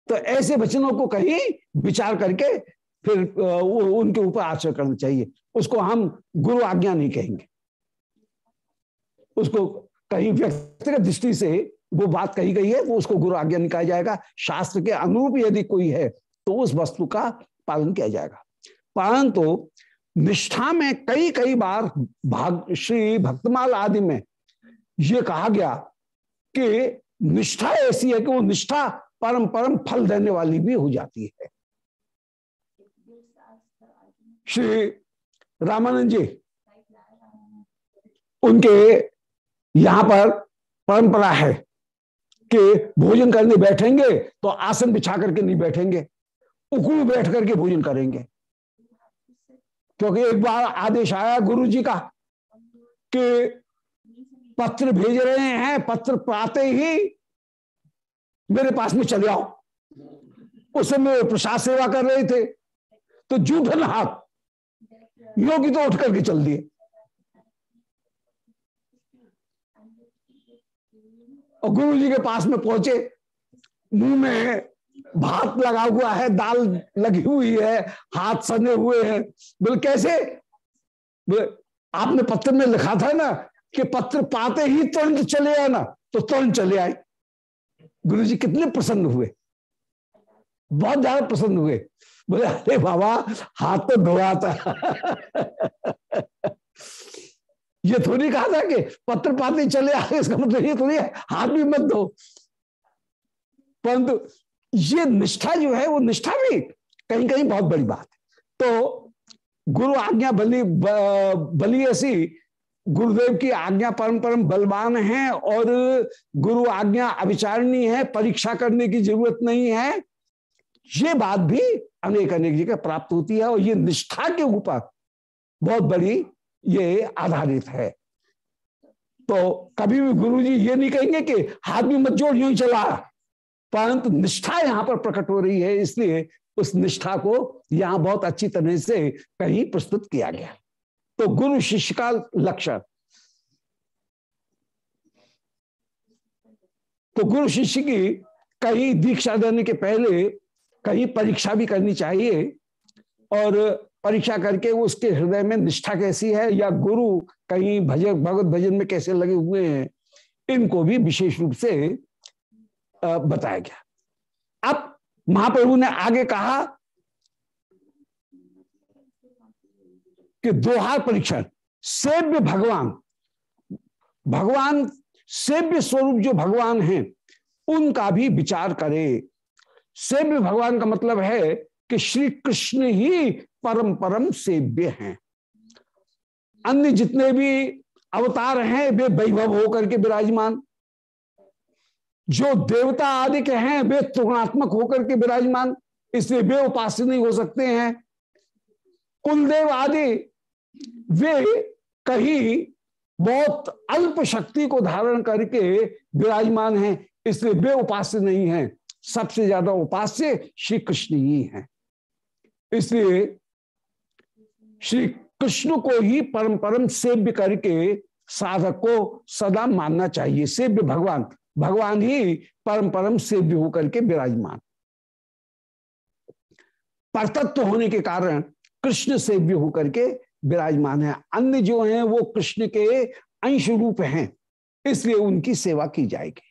तो ऐसे वचनों को कहीं विचार करके फिर उनके ऊपर आचरण करना चाहिए। उसको हम गुरु आज्ञा नहीं कहेंगे। उसको कहीं व्यक्तिगत दृष्टि से वो बात कही गई है, वो उसको गुरु आज्ञा नहीं कहा जाएगा। शास्त्र के अनुरूप यदि कोई है तो उस वस्तु का पालन किया जाएगा। परंतु तो निष्ठा में कई कई बार भाग, श्री भक्तमाल आदि में ये कहा गया कि निष्ठा ऐसी है कि वो निष्ठा परम परम फल देने वाली भी हो जाती है। श्री रामानंद जी, उनके यहाँ पर परंपरा है कि भोजन करने बैठेंगे तो आसन बिछा करके नहीं बैठेंगे, उकड़ू बैठ करके भोजन करेंगे। क्योंकि एक बार आदेश आया गुरु जी का कि पत्र भेज रहे हैं, पत्र पाते ही मेरे पास में चले आओ। उस समय प्रसाद सेवा कर रहे थे। तो जूठन हाथ योगी तो उठ करके चल दिए। और गुरु जी के पास में पहुँचे। मुँह में भात लगा हुआ है, दाल लगी हुई है, हाथ सने हुए हैं। बोले, कैसे? आपने पत्र में लिखा था ना कि पत्र पाते ही तुरंत चले आए ना तो तुरंत चले आए। गुरु जी कितने प्रसन्न हुए। बहुत ज़्यादा प्रसन्न हुए। बोले, अरे बाबा, हाथ तो धोया था। (laughs) ये थोड़ी कहा था कि पत्र पाते चले आए, इसका मतलब ये थोड़ी है, हाथ भी मत धो। परंतु ये निष्ठा जो है, वो निष्ठा भी कहीं कहीं बहुत बड़ी बात है। तो गुरु आज्ञा बलि बलि ऐसी गुरुदेव की आज्ञा परम परम बलवान है और गुरु आज्ञा अविचारणी है, परीक्षा करने की ज़रूरत नहीं है। ये बात भी अनेक अनेक जगह प्राप्त होती है और ये निष्ठा के ऊपर बहुत बड़ी ये आधारित है। तो कभी भी गुरु जी ये नहीं कहेंगे कि हाथ भी मत जोड़, यूँ चला। परंतु निष्ठा यहाँ पर प्रकट हो रही है, इसलिए उस निष्ठा को यहाँ बहुत अच्छी तरह से कहीं प्रस्तुत किया गया। तो गुरु शिष्य का लक्षण। तो गुरु शिष्य की कहीं दीक्षा देने के पहले कहीं परीक्षा भी करनी चाहिए और परीक्षा करके उसके हृदय में निष्ठा कैसी है या गुरु कहीं भजन, भगवत भजन में कैसे लगे हुए हैं, इनको भी विशेष रूप से बताया गया। अब महाप्रभु ने आगे कहा कि दोहार परीक्षण, सेव्य भगवान भगवान सेव्य स्वरूप जो भगवान हैं, उनका भी विचार करे। सेव्य भगवान का मतलब है कि श्री कृष्ण ही परम परम सेव्य हैं। अन्य जितने भी अवतार हैं, वे वैभव होकर के विराजमान। जो देवता आदि के हैं, वे त्रिगुणात्मक होकर के विराजमान, इसलिए वे उपास्य नहीं हो सकते हैं। कुलदेव आदि वे कहीं बहुत अल्प शक्ति को धारण करके विराजमान हैं, इसलिए वे उपास्य नहीं हैं। सबसे ज़्यादा उपास्य श्री कृष्ण ही हैं। इसलिए श्री कृष्ण को ही परम परम सेव्य करके साधक को सदा मानना चाहिए। सेव्य भगवान भगवान ही परम परम सेव्य होकर के विराजमान। परतत्व होने के कारण कृष्ण सेव्य होकर के विराजमान है। अन्य जो हैं, वो कृष्ण के अंश रूप हैं। इसलिए उनकी सेवा की जाएगी।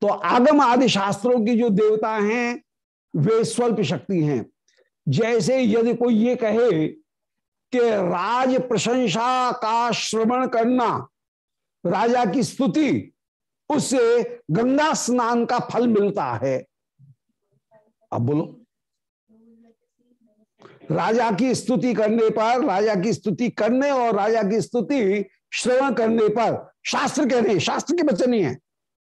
तो आगम आदि शास्त्रों की जो देवता हैं, वे स्वल्प शक्ति हैं। जैसे यदि कोई ये कहे कि राज प्रशंसा का श्रवण करना, राजा की स्तुति, उससे गंगा स्नान का फल मिलता है। अब बोलो। राजा की स्तुति करने पर, राजा की स्तुति करने और राजा की स्तुति श्रवण करने पर। शास्त्र कह रहे हैं, शास्त्र के बच्चे नहीं है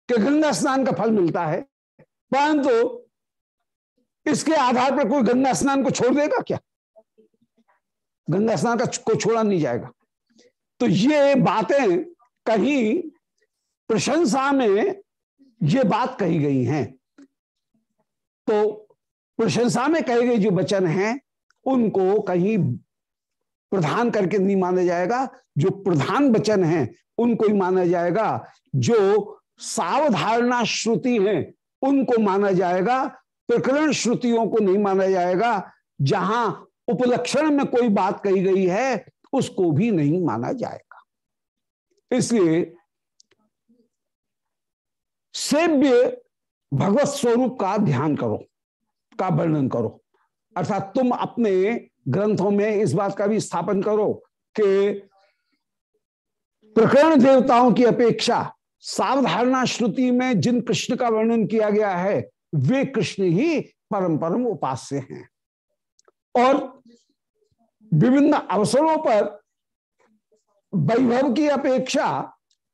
कि गंगा स्नान का फल मिलता है। परंतु तो इसके आधार पर कोई गंगा स्नान को छोड़ देगा क्या? गंगा स्नान का को छोड़ा नहीं जाएगा। तो ये बातें कहीं प्रशंसा में ये बात कही गई हैं। तो प्रशंसा में कही गई जो वचन हैं उनको कहीं प्रधान करके नहीं माना जाएगा। जो प्रधान वचन हैं, उनको ही माना जाएगा। जो सावधारणा श्रुति हैं, उनको माना जाएगा। प्रकरण श्रुतियों को नहीं माना जाएगा। जहाँ उपलक्षण में कोई बात कही गई है, उसको भी नहीं माना जाएगा। इसलिए सेव्य भगवत स्वरूप का ध्यान करो, का वर्णन करो। अर्थात तुम अपने ग्रंथों में इस बात का भी स्थापन करो कि प्रकरण देवताओं की अपेक्षा सावधारणा श्रुति में जिन कृष्ण का वर्णन किया गया है, वे कृष्ण ही परम परम उपास्य हैं। और विभिन्न अवसरों पर वैभव की अपेक्षा,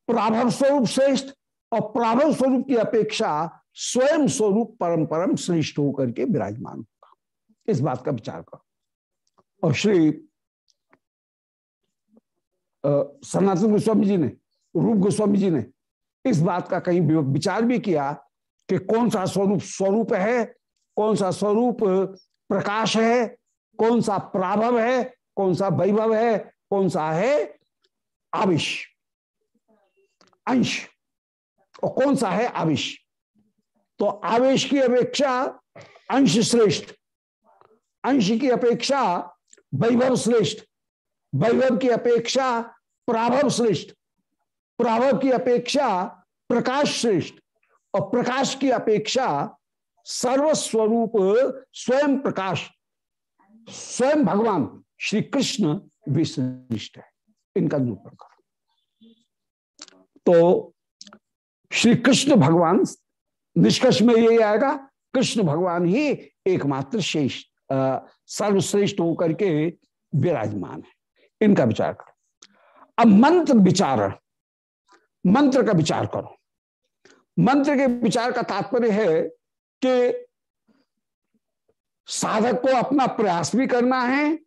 प्राभव स्वरूप श्रेष्ठ और प्राभव स्वरूप की अपेक्षा स्वयं स्वरूप परम परम श्रेष्ठ होकर के विराजमान। इस बात का विचार करो। और श्री सनातन गोस्वामी जी ने, रूप गोस्वामी जी ने इस बात का कहीं विचार भी किया कि कौन सा स्वरूप स्वरूप है, कौन सा स्वरूप प्रकाश है, कौन सा प्राभव है, कौन सा वैभव है, कौन सा है आविश अंश। और कौन सा है आविश तो आवेश की अपेक्षा अंश श्रेष्ठ। अंश की अपेक्षा वैभव श्रेष्ठ, वैभव की अपेक्षा प्राभव श्रेष्ठ, प्राभव की अपेक्षा प्रकाश श्रेष्ठ और प्रकाश की अपेक्षा सर्वस्वरूप स्वयं प्रकाश, स्वयं भगवान श्री कृष्ण विश्रेष्ठ है। इनका निरूपण करो। तो श्री कृष्ण भगवान, निष्कर्ष में यही आएगा, कृष्ण भगवान ही एकमात्र शेष सर्वश्रेष्ठ होकर के विराजमान है। इनका विचार करो। अब मंत्र विचारण, मंत्र का विचार करो। मंत्र के विचार का तात्पर्य है कि साधक को अपना प्रयास भी करना है,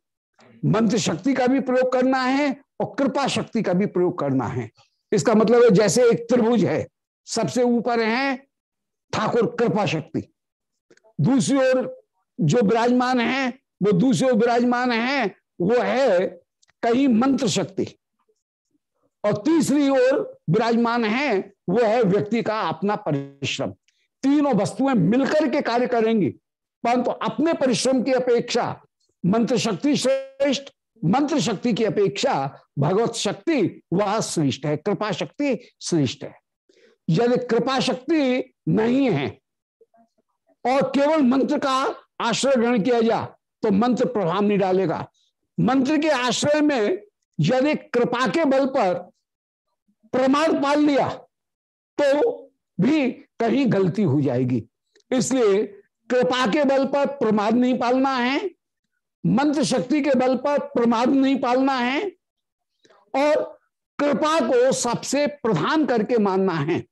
मंत्र शक्ति का भी प्रयोग करना है और कृपा शक्ति का भी प्रयोग करना है। इसका मतलब है जैसे एक त्रिभुज है, सबसे ऊपर है ठाकुर कृपा शक्ति। दूसरी ओर जो विराजमान है, वो दूसरी विराजमान है, वो है कहीं मंत्र शक्ति। और तीसरी ओर विराजमान है, वो है व्यक्ति का अपना परिश्रम। तीनों वस्तुएँ मिलकर के कार्य करेंगी, परंतु तो अपने परिश्रम की अपेक्षा, मंत्र शक्ति श्रेष्ठ, मंत्र शक्ति की अपेक्षा भगवत शक्ति वह श्रेष्ठ है, कृपा शक्ति श्रेष्ठ है। यदि कृपा शक्ति नहीं है, और केवल मंत्र का आश्रय ग्रहण किया जा तो मंत्र प्रभाव नहीं डालेगा। मंत्र के आश्रय में यदि कृपा के बल पर प्रमाण पाल लिया तो भी कहीं गलती हो जाएगी। इसलिए कृपा के बल पर प्रमाद नहीं पालना है, मंत्र शक्ति के बल पर प्रमाद नहीं पालना है, और कृपा को सबसे प्रधान करके मानना है।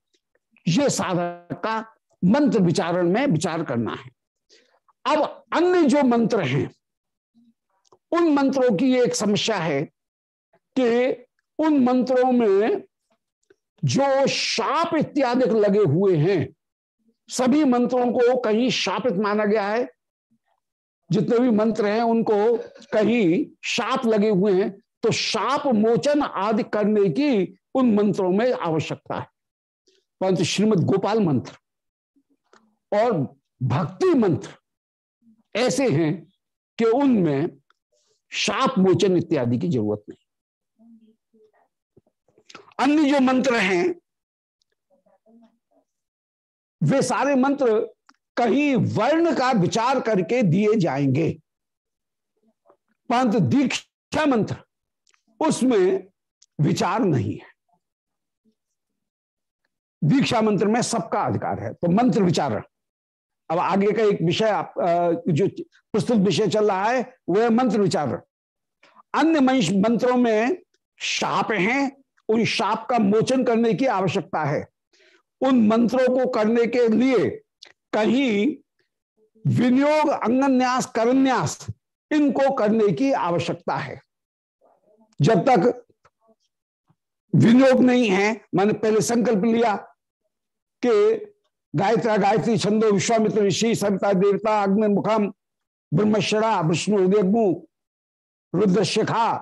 ये साधक का मंत्र विचारण में विचार करना है। अब अन्य जो मंत्र हैं, उन मंत्रों की एक समस्या है कि उन मंत्रों में जो शाप इत्यादि लगे हुए हैं, सभी मंत्रों को कहीं शापित माना गया है। जितने भी मंत्र हैं, उनको कहीं शाप लगे हुए हैं तो शाप मोचन आदि करने की उन मंत्रों में आवश्यकता है। परंतु श्रीमद गोपाल मंत्र और भक्ति मंत्र ऐसे हैं कि उनमें शाप, मोचन इत्यादि की ज़रूरत नहीं। अन्य जो मंत्र हैं, वे सारे मंत्र कहीं वर्ण का विचार करके दिए जाएँगे। परंतु दीक्षा मंत्र, उसमें विचार नहीं है। दीक्षा मंत्र में सबका अधिकार है तो मंत्र विचारण। अब आगे का एक विषय, आप जो प्रस्तुत विषय चल रहा है वह मंत्र विचार। अन्य मंत्रों में शाप हैं, उन शाप का मोचन करने की आवश्यकता है। उन मंत्रों को करने के लिए कहीं विनियोग, अंगन्यास, करन्यास, इनको करने की आवश्यकता है। जब तक विनियोग नहीं है, मैंने पहले संकल्प लिया कि गायत्रा, गायत्री, छंदो, विश्वामित्र, ऋषि सविता देवता अग्नि मुखम ब्रह्मशरा, विष्णु हृदय रुद्र शिखा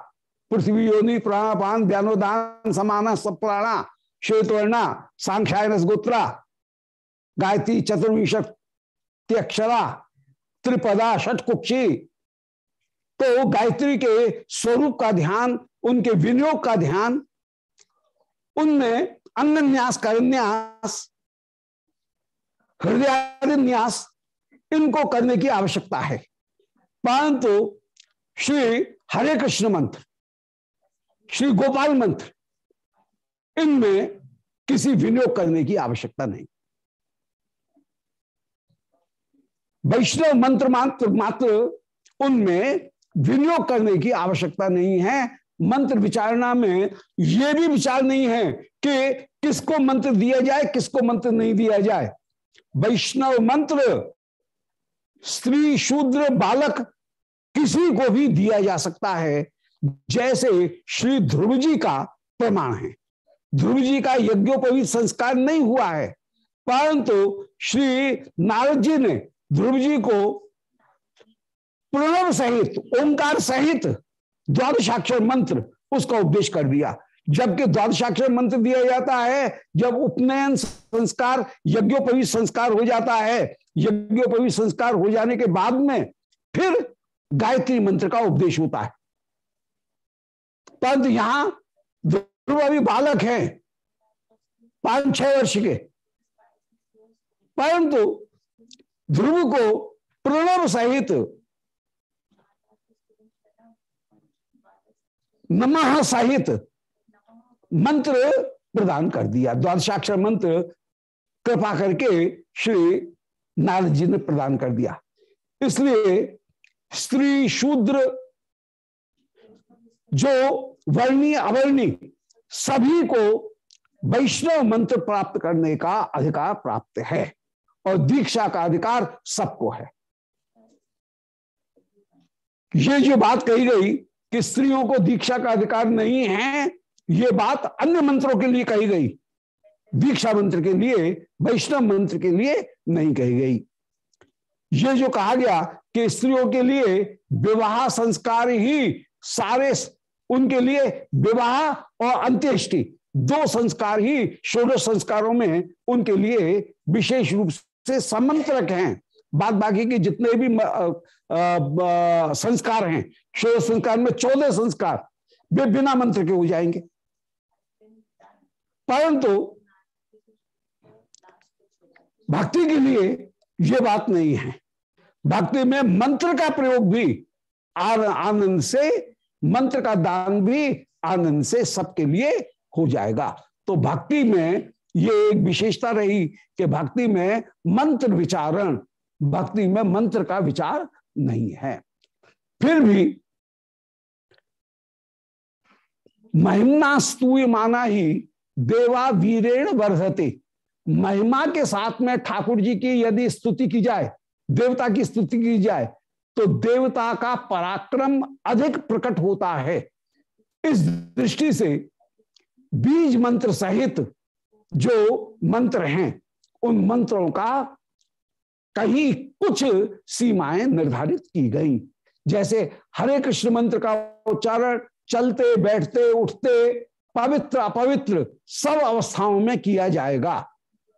पृथ्वी, योनि, प्राणापान ध्यानोदान समाना, सप्राणा, श्वेतवर्णा सांख्यायन गोत्रा, गायत्री चतुर्विशक्ति अक्षरा त्रिपदा, षटकुक्षी। तो गायत्री के स्वरूप का ध्यान, उनके विनियोग का ध्यान, उनमें अंगन्यास करन्यास हृदयान्यास इनको करने की आवश्यकता है। परंतु श्री हरे कृष्ण मंत्र, श्री गोपाल मंत्र, इनमें किसी विनियोग करने की आवश्यकता नहीं। वैष्णव मंत्र मात्र मात्र उनमें विनियोग करने की आवश्यकता नहीं है। मंत्र विचारणा में यह भी विचार नहीं है कि किसको मंत्र दिया जाए, किसको मंत्र नहीं दिया जाए। वैष्णव मंत्र, स्त्री, शूद्र, बालक, किसी को भी दिया जा सकता है, जैसे श्री ध्रुव जी का प्रमाण है। ध्रुव जी का यज्ञोपवीत संस्कार नहीं हुआ है, परंतु श्री नारद जी ने ध्रुव जी को प्रणव सहित, ओंकार सहित, द्वादशाक्षर मंत्र उसका उपदेश कर दिया। जबकि द्वादशाक्षर मंत्र दिया जाता है, जब उपनयन संस्कार यज्ञोपवी संस्कार हो जाता है। यज्ञोपवी संस्कार हो जाने के बाद में फिर गायत्री मंत्र का उपदेश होता है। परंतु यहाँ ध्रुव अभी बालक है, पाँच छह वर्ष के। परंतु ध्रुव को प्रणव सहित नमः सहित मंत्र प्रदान कर दिया। द्वादशाक्षर मंत्र कृपा करके श्री नारद जी ने प्रदान कर दिया। इसलिए स्त्री शूद्र जो वर्णी अवर्णी सभी को वैष्णव मंत्र प्राप्त करने का अधिकार प्राप्त है और दीक्षा का अधिकार सबको है। ये जो बात कही गई कि स्त्रियों को दीक्षा का अधिकार नहीं है ये बात अन्य मंत्रों के लिए कही गई। दीक्षा मंत्र के लिए, वैष्णव मंत्र के लिए नहीं कही गई। ये जो कहा गया कि स्त्रियों के लिए विवाह संस्कार ही सारे उनके लिए विवाह और अंत्येष्टि, दो संस्कार ही षोडश संस्कारों में उनके लिए विशेष रूप से समंत्रक हैं। बाद बाकी के जितने भी संस्कार हैं, षोडश संस्कार में चौदह संस्कार, वे बिना मंत्र के हो जाएँगे। परंतु भक्ति के लिए ये बात नहीं है। भक्ति में मंत्र का प्रयोग भी आनंद से, मंत्र का दान भी आनंद से सबके लिए हो जाएगा। तो भक्ति में ये एक विशेषता रही कि भक्ति में मंत्र विचारण, भक्ति में मंत्र का विचार नहीं है। फिर भी महिमा स्तूय माना ही देवा वीरेण वर्धते। महिमा के साथ में ठाकुर जी की यदि स्तुति की जाए, देवता की स्तुति की जाए तो देवता का पराक्रम अधिक प्रकट होता है। इस दृष्टि से बीज मंत्र सहित जो मंत्र हैं, उन मंत्रों का कहीं कुछ सीमाएँ निर्धारित की गई। जैसे हरे कृष्ण मंत्र का उच्चारण, चलते, बैठते, उठते पवित्र, अपवित्र सब अवस्थाओं में किया जाएगा।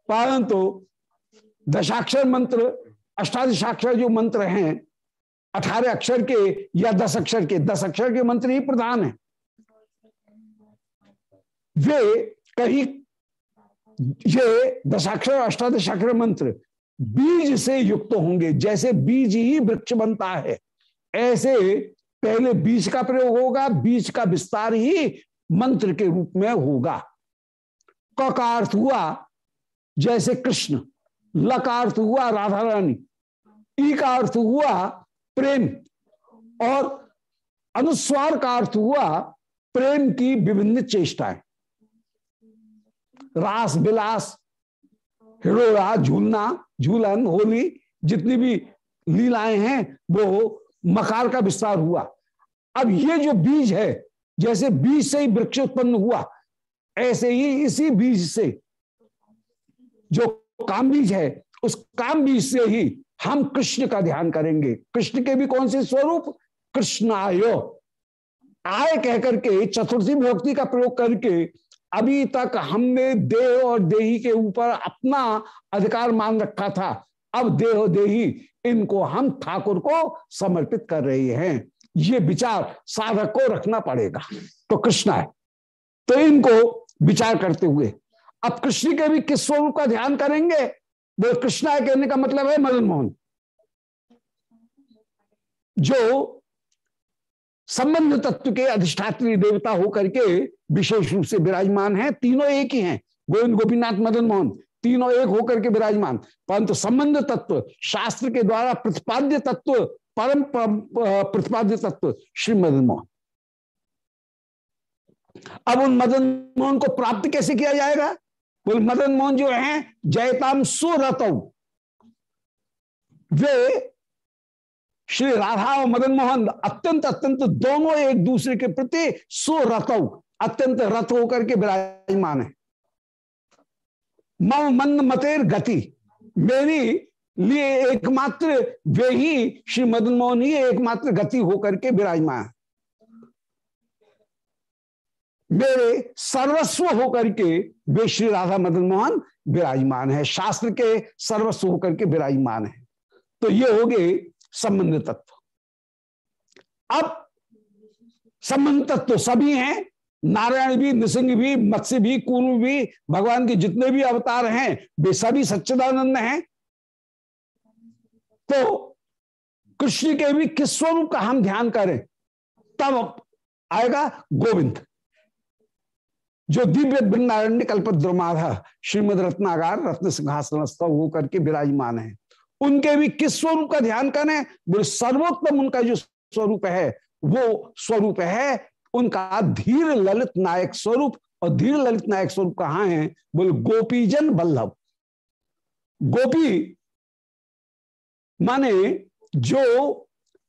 परंतु दशाक्षर मंत्र अष्टादशाक्षर जो मंत्र हैं, अठारह अक्षर के या दस अक्षर के, दस अक्षर के मंत्र ही प्रधान है। वे कहीं, ये दशाक्षर अष्टादशाक्षर मंत्र बीज से युक्त होंगे, जैसे बीज ही वृक्ष बनता है। ऐसे पहले बीज का प्रयोग होगा, बीज का विस्तार ही मंत्र के रूप में होगा। क का अर्थ हुआ जैसे कृष्ण ल का अर्थ हुआ राधा रानी ई का अर्थ हुआ प्रेम और अनुस्वार का अर्थ हुआ प्रेम की विभिन्न चेष्टाएँ। रास विलास हिड़ोरा झूलना, झूलन, होली, जितनी भी लीलाएँ हैं, वो मकार का विस्तार हुआ। अब ये जो बीज है जैसे बीज से ही वृक्ष उत्पन्न हुआ, ऐसे ही इसी बीज से जो काम बीज है, उस काम बीज से ही हम कृष्ण का ध्यान करेंगे। कृष्ण के भी कौन से स्वरूप? कृष्ण आयो आय कहकर के चतुर्थी विभक्ति का प्रयोग करके, अभी तक हमने देह और देही के ऊपर अपना अधिकार मान रखा था। अब देह देही, इनको हम ठाकुर को समर्पित कर रहे हैं। ये विचार साधक को रखना पड़ेगा। तो कृष्ण है। तो इनको विचार करते हुए, अब कृष्ण के भी किस स्वरूप का ध्यान करेंगे? वो कृष्णा कहने का मतलब है मदन मोहन। जो संबंध तत्व के अधिष्ठात्री देवता होकर के विशेष रूप से विराजमान है, तीनों एक ही हैं, गोविंद गोपीनाथ, मदन मोहन, तीनों एक होकर के विराजमान। परंतु संबंध तत्व शास्त्र के द्वारा प्रतिपाद्य तत्व परम प्रतिपाद्य तत्व श्री मदन मोहन। अब उन मदन मोहन को प्राप्त कैसे किया जाएगा? बोल, मदन मोहन जो है, जयताम सुरत। वे श्री राधा और मदन मोहन अत्यंत अत्यंत दोनों एक दूसरे के प्रति सुरत। अत्यंत रथ होकर के विराजमान है। मन मतेर गति। मेरी लिए एकमात्र वे ही श्री मदन मोहन ही एकमात्र गति होकर के विराजमान। मेरे सर्वस्व होकर के वे श्री राधा मदन मोहन विराजमान है। शास्त्र के सर्वस्व होकर के विराजमान है। तो ये हो गए संबंध तत्व। अब संबंध तत्व सभी हैं। नारायण भी, नृसिंह भी, मत्स्य भी कुरु भी, भगवान के जितने भी अवतार हैं, वे सभी सच्चिदानंद हैं। तो कृष्ण के भी किस स्वरूप का हम ध्यान करें, तब आएगा गोविंद, जो दिव्य वृंदारण्य कल्प द्रमाधा श्रीमद रत्नागार, रत्न सिंहासन होकर के विराजमान है। उनके भी किस स्वरूप का ध्यान करें? बोले, सर्वोत्तम उनका जो स्वरूप है, वो स्वरूप है उनका धीर ललित नायक स्वरूप, और धीर ललित नायक स्वरूप कहाँ है? बोले, गोपीजन बल्लभ। गोपी माने जो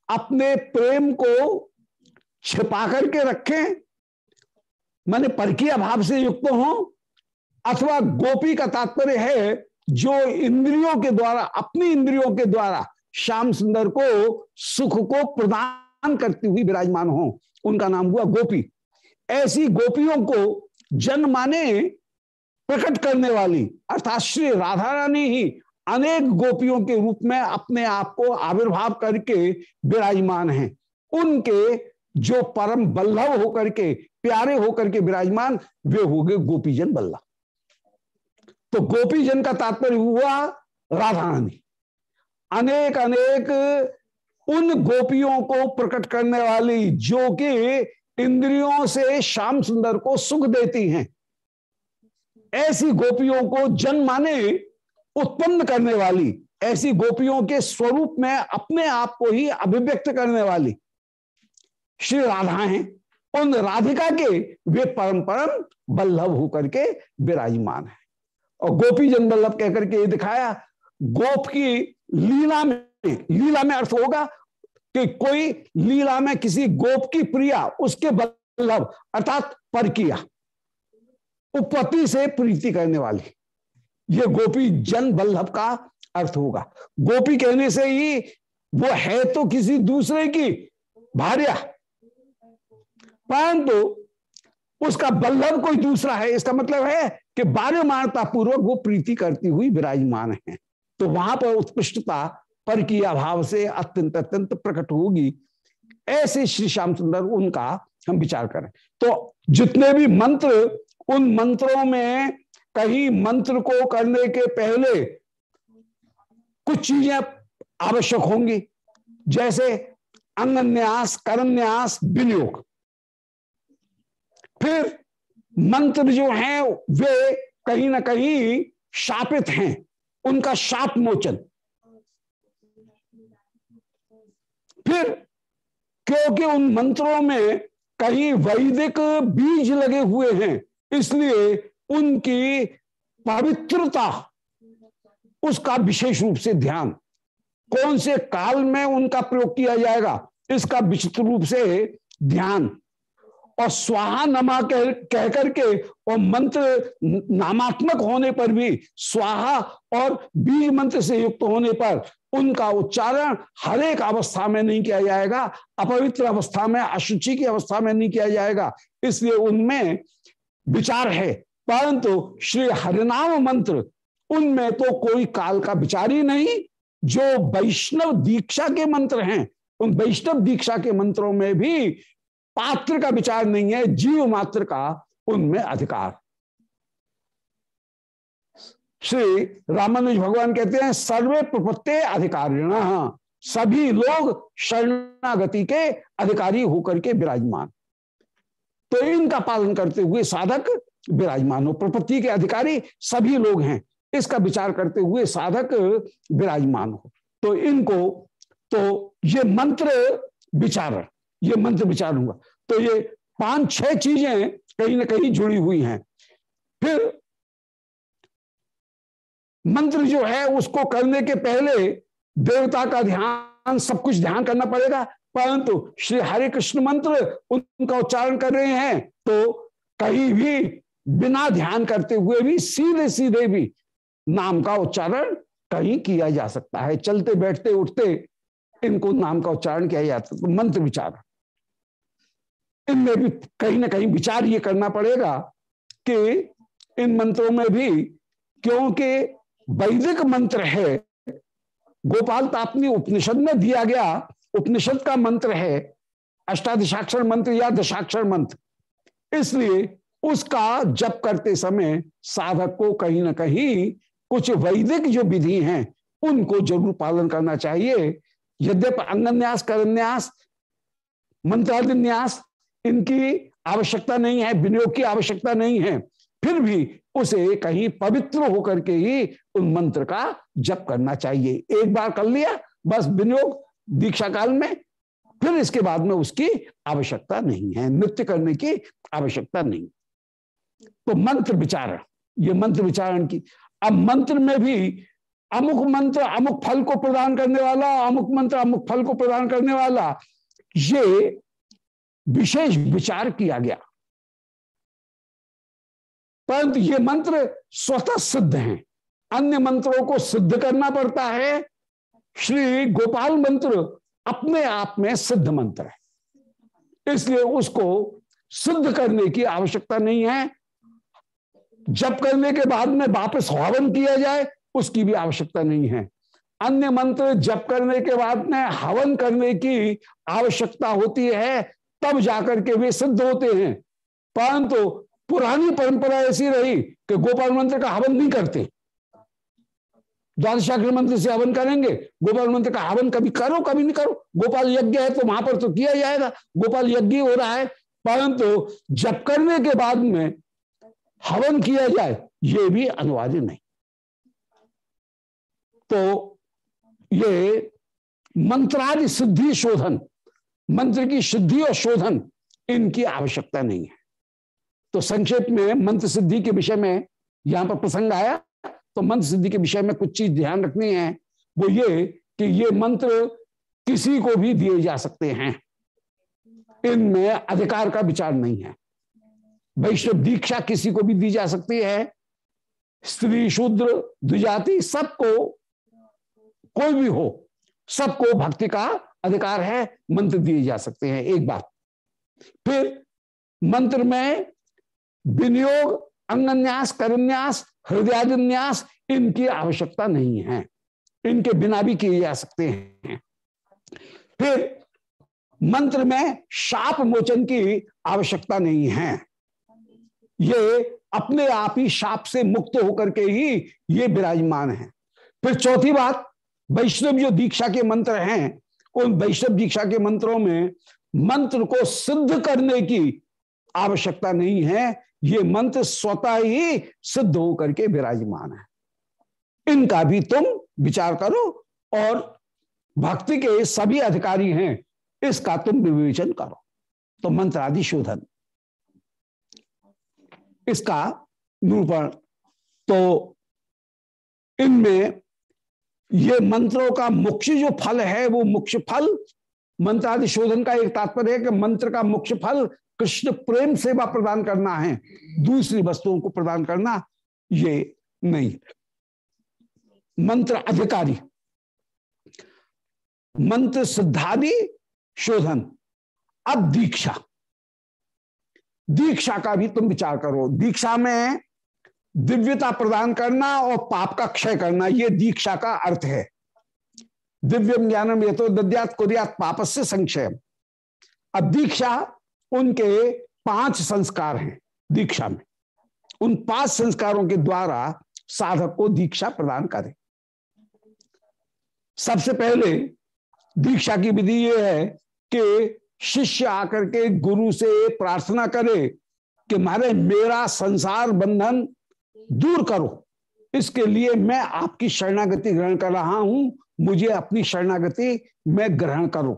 अपने प्रेम को छिपा करके रखें, माने परकीय भाव से युक्त हो, अथवा गोपी का तात्पर्य है जो इंद्रियों के द्वारा, अपनी इंद्रियों के द्वारा श्याम सुंदर को सुख को प्रदान करती हुई विराजमान हो। उनका नाम हुआ गोपी। ऐसी गोपियों को जन माने प्रकट करने वाली, अर्थात श्री राधा रानी ही अनेक गोपियों के रूप में अपने आप को आविर्भाव करके विराजमान हैं। उनके जो परम बल्लभ होकर के, प्यारे होकर के विराजमान, वे हो गए गोपीजन बल्लभ। तो गोपीजन का तात्पर्य हुआ राधा रानी अनेक अनेक उन गोपियों को प्रकट करने वाली, जो कि इंद्रियों से श्याम सुंदर को सुख देती हैं। ऐसी गोपियों को जन माने उत्पन्न करने वाली, ऐसी गोपियों के स्वरूप में अपने आप को ही अभिव्यक्त करने वाली। श्री राधा हैं, उन राधिका के वे परम परम बल्लभ होकर के विराजमान है। और गोपी जन बल्लभ कहकर के ये दिखाया, गोप की लीला में लीला में अर्थ होगा कि कोई लीला में किसी गोप की प्रिया, उसके बल्लभ, अर्थात पर किया उपपति से प्रीति करने वाली। ये गोपी जन बल्लभ का अर्थ होगा। गोपी कहने से ही वो है तो किसी दूसरे की भार्या। परंतु तो उसका बल्लभ कोई दूसरा है, इसका मतलब है कि बारे मानता पूर्वक वो प्रीति करती हुई विराजमान है। तो वहाँ पर उत्कृष्टता पर की अभाव से अत्यंत अत्यंत प्रकट होगी। ऐसे श्री श्याम सुंदर उनका हम विचार करें। तो जितने भी मंत्र उन मंत्रों में कहीं मंत्र को करने के पहले कुछ चीज़ें आवश्यक होंगी, जैसे अंगन्यास करन्यास विनियोग। फिर मंत्र जो हैं, वे कहीं ना कहीं शापित हैं, उनका शाप मोचन। फिर क्योंकि उन मंत्रों में कहीं वैदिक बीज लगे हुए हैं, इसलिए उनकी पवित्रता उसका विशेष रूप से ध्यान। कौन से काल में उनका प्रयोग किया जाएगा? इसका विचित्र रूप से ध्यान। और स्वाहा नमा कह, कह करके और मंत्र नामात्मक होने पर भी स्वाहा और बीज मंत्र से युक्त होने पर उनका उच्चारण हर एक अवस्था में नहीं किया जाएगा अपवित्र अवस्था में अशुचि की अवस्था में नहीं किया जाएगा। इसलिए उनमें विचार है। परंतु श्री हरिनाम मंत्र, उनमें तो कोई काल का विचार ही नहीं। जो वैष्णव दीक्षा के मंत्र हैं, उन वैष्णव दीक्षा के मंत्रों में भी पात्र का विचार नहीं है, जीव मात्र का उनमें अधिकार। श्री रामानुज भगवान कहते हैं, सर्वे प्रपत्ते अधिकारिण, सभी लोग शरणागति के अधिकारी होकर के विराजमान। तो इनका पालन करते हुए साधक विराजमान हो। प्रपत्ति के अधिकारी सभी लोग हैं। इसका विचार करते हुए साधक विराजमान हो। तो इनको तो ये मंत्र विचारण, ये मंत्र विचार होगा तो ये पाँच, छह चीज़ें कहीं ना कहीं जुड़ी हुई हैं। फिर मंत्र जो है, उसको करने के पहले देवता का ध्यान, सब कुछ ध्यान करना पड़ेगा। परंतु श्री हरे कृष्ण मंत्र उनका उच्चारण कर रहे हैं। तो कहीं भी बिना ध्यान करते हुए भी सीधे सीधे भी नाम का उच्चारण कहीं किया जा सकता है। चलते, बैठते, उठते, इनको नाम का उच्चारण किया जाता है। मंत्र विचार। इनमें भी कहीं ना कहीं विचार ये करना पड़ेगा कि इन मंत्रों में भी, क्योंकि वैदिक मंत्र है, गोपाल तापनी उपनिषद में दिया गया उपनिषद का मंत्र है, अष्टादशाक्षर मंत्र या दशाक्षर मंत्र। इसलिए उसका जप करते समय साधक को कहीं ना कहीं कुछ वैदिक जो विधि हैं, उनको ज़रूर पालन करना चाहिए। यद्यप अंगन्यास, करन्यास, मंत्रादिन्यास, इनकी आवश्यकता नहीं है, विनियोग की आवश्यकता नहीं है, फिर भी उसे कहीं पवित्र होकर के ही उन मंत्र का जप करना चाहिए। एक बार कर लिया, बस विनियोग, दीक्षा काल में, फिर इसके बाद में उसकी आवश्यकता नहीं है, नृत्य करने की आवश्यकता नहीं। तो मंत्र विचारण ये मंत्र विचारण की अब मंत्र में भी अमुक मंत्र अमुक फल को प्रदान करने वाला, अमुक मंत्र अमुक फल को प्रदान करने वाला, ये विशेष विचार किया गया। परंतु ये मंत्र स्वतः सिद्ध हैं। अन्य मंत्रों को सिद्ध करना पड़ता है। श्री गोपाल मंत्र अपने आप में सिद्ध मंत्र है। इसलिए उसको सिद्ध करने की आवश्यकता नहीं है। जब करने के बाद में वापस हवन किया जाए, उसकी भी आवश्यकता नहीं है। अन्य मंत्र जप करने के बाद में हवन करने की आवश्यकता होती है, तब जाकर के वे सिद्ध होते हैं। परंतु तो पुरानी परंपरा ऐसी रही कि गोपाल मंत्र का हवन नहीं करते। द्वादशाग्र मंत्र से हवन करेंगे, गोपाल मंत्र का हवन कभी करो, कभी नहीं करो। गोपाल यज्ञ है तो वहाँ पर तो किया जाएगा। गोपाल यज्ञ हो रहा है, परंतु तो जब करने के बाद में हवन किया जाए, ये भी अनिवार्य नहीं। तो ये मंत्रादि सिद्धि शोधन, मंत्र की सिद्धि और शोधन, इनकी आवश्यकता नहीं है। तो संक्षेप में मंत्र सिद्धि के विषय में यहाँ पर प्रसंग आया तो मंत्र सिद्धि के विषय में कुछ चीज़ ध्यान रखनी है, वो ये कि ये मंत्र किसी को भी दिए जा सकते हैं। इनमें अधिकार का विचार नहीं है। वैष्णव दीक्षा किसी को भी दी जा सकती है। स्त्री, शूद्र, द्विजाति, सबको, कोई भी हो, सबको भक्ति का अधिकार है, मंत्र दिए जा सकते हैं, एक बात। फिर मंत्र में विनियोग, अंगन्यास, करन्यास हृदयान्यास इनकी आवश्यकता नहीं है। इनके बिना भी किए जा सकते हैं। फिर मंत्र में शाप मोचन की आवश्यकता नहीं है। ये अपने आप ही शाप से मुक्त होकर के ही ये विराजमान है। फिर चौथी बात, वैष्णव जो दीक्षा के मंत्र हैं, उन वैष्णव दीक्षा के मंत्रों में मंत्र को सिद्ध करने की आवश्यकता नहीं है, ये मंत्र स्वतः ही सिद्ध होकर के विराजमान है। इनका भी तुम विचार करो और भक्ति के सभी अधिकारी हैं, इसका तुम विवेचन करो। तो मंत्र आदि शोधन। इसका निरूपण। तो इनमें ये मंत्रों का मुख्य जो फल है, वो मुख्य फल मंत्र आदि शोधन का एक तात्पर्य है कि मंत्र का मुख्य फल कृष्ण प्रेम सेवा प्रदान करना है। दूसरी वस्तुओं को प्रदान करना, ये नहीं। मंत्र अधिकारी। मंत्र सिद्धादि शोधन। अब दीक्षा। दीक्षा का भी तुम विचार करो। दीक्षा में दिव्यता प्रदान करना और पाप का क्षय करना यह दीक्षा का अर्थ है। दिव्यम ज्ञानम ये तो दद्यात कुरियात पाप से संक्षय अब दीक्षा उनके पाँच संस्कार हैं दीक्षा में। उन पाँच संस्कारों के द्वारा साधक को दीक्षा प्रदान करें। सबसे पहले दीक्षा की विधि यह है कि शिष्य आकर के गुरु से प्रार्थना करे कि मारे मेरा संसार बंधन दूर करो। इसके लिए मैं आपकी शरणागति ग्रहण कर रहा हूँ। मुझे अपनी शरणागति में ग्रहण करो।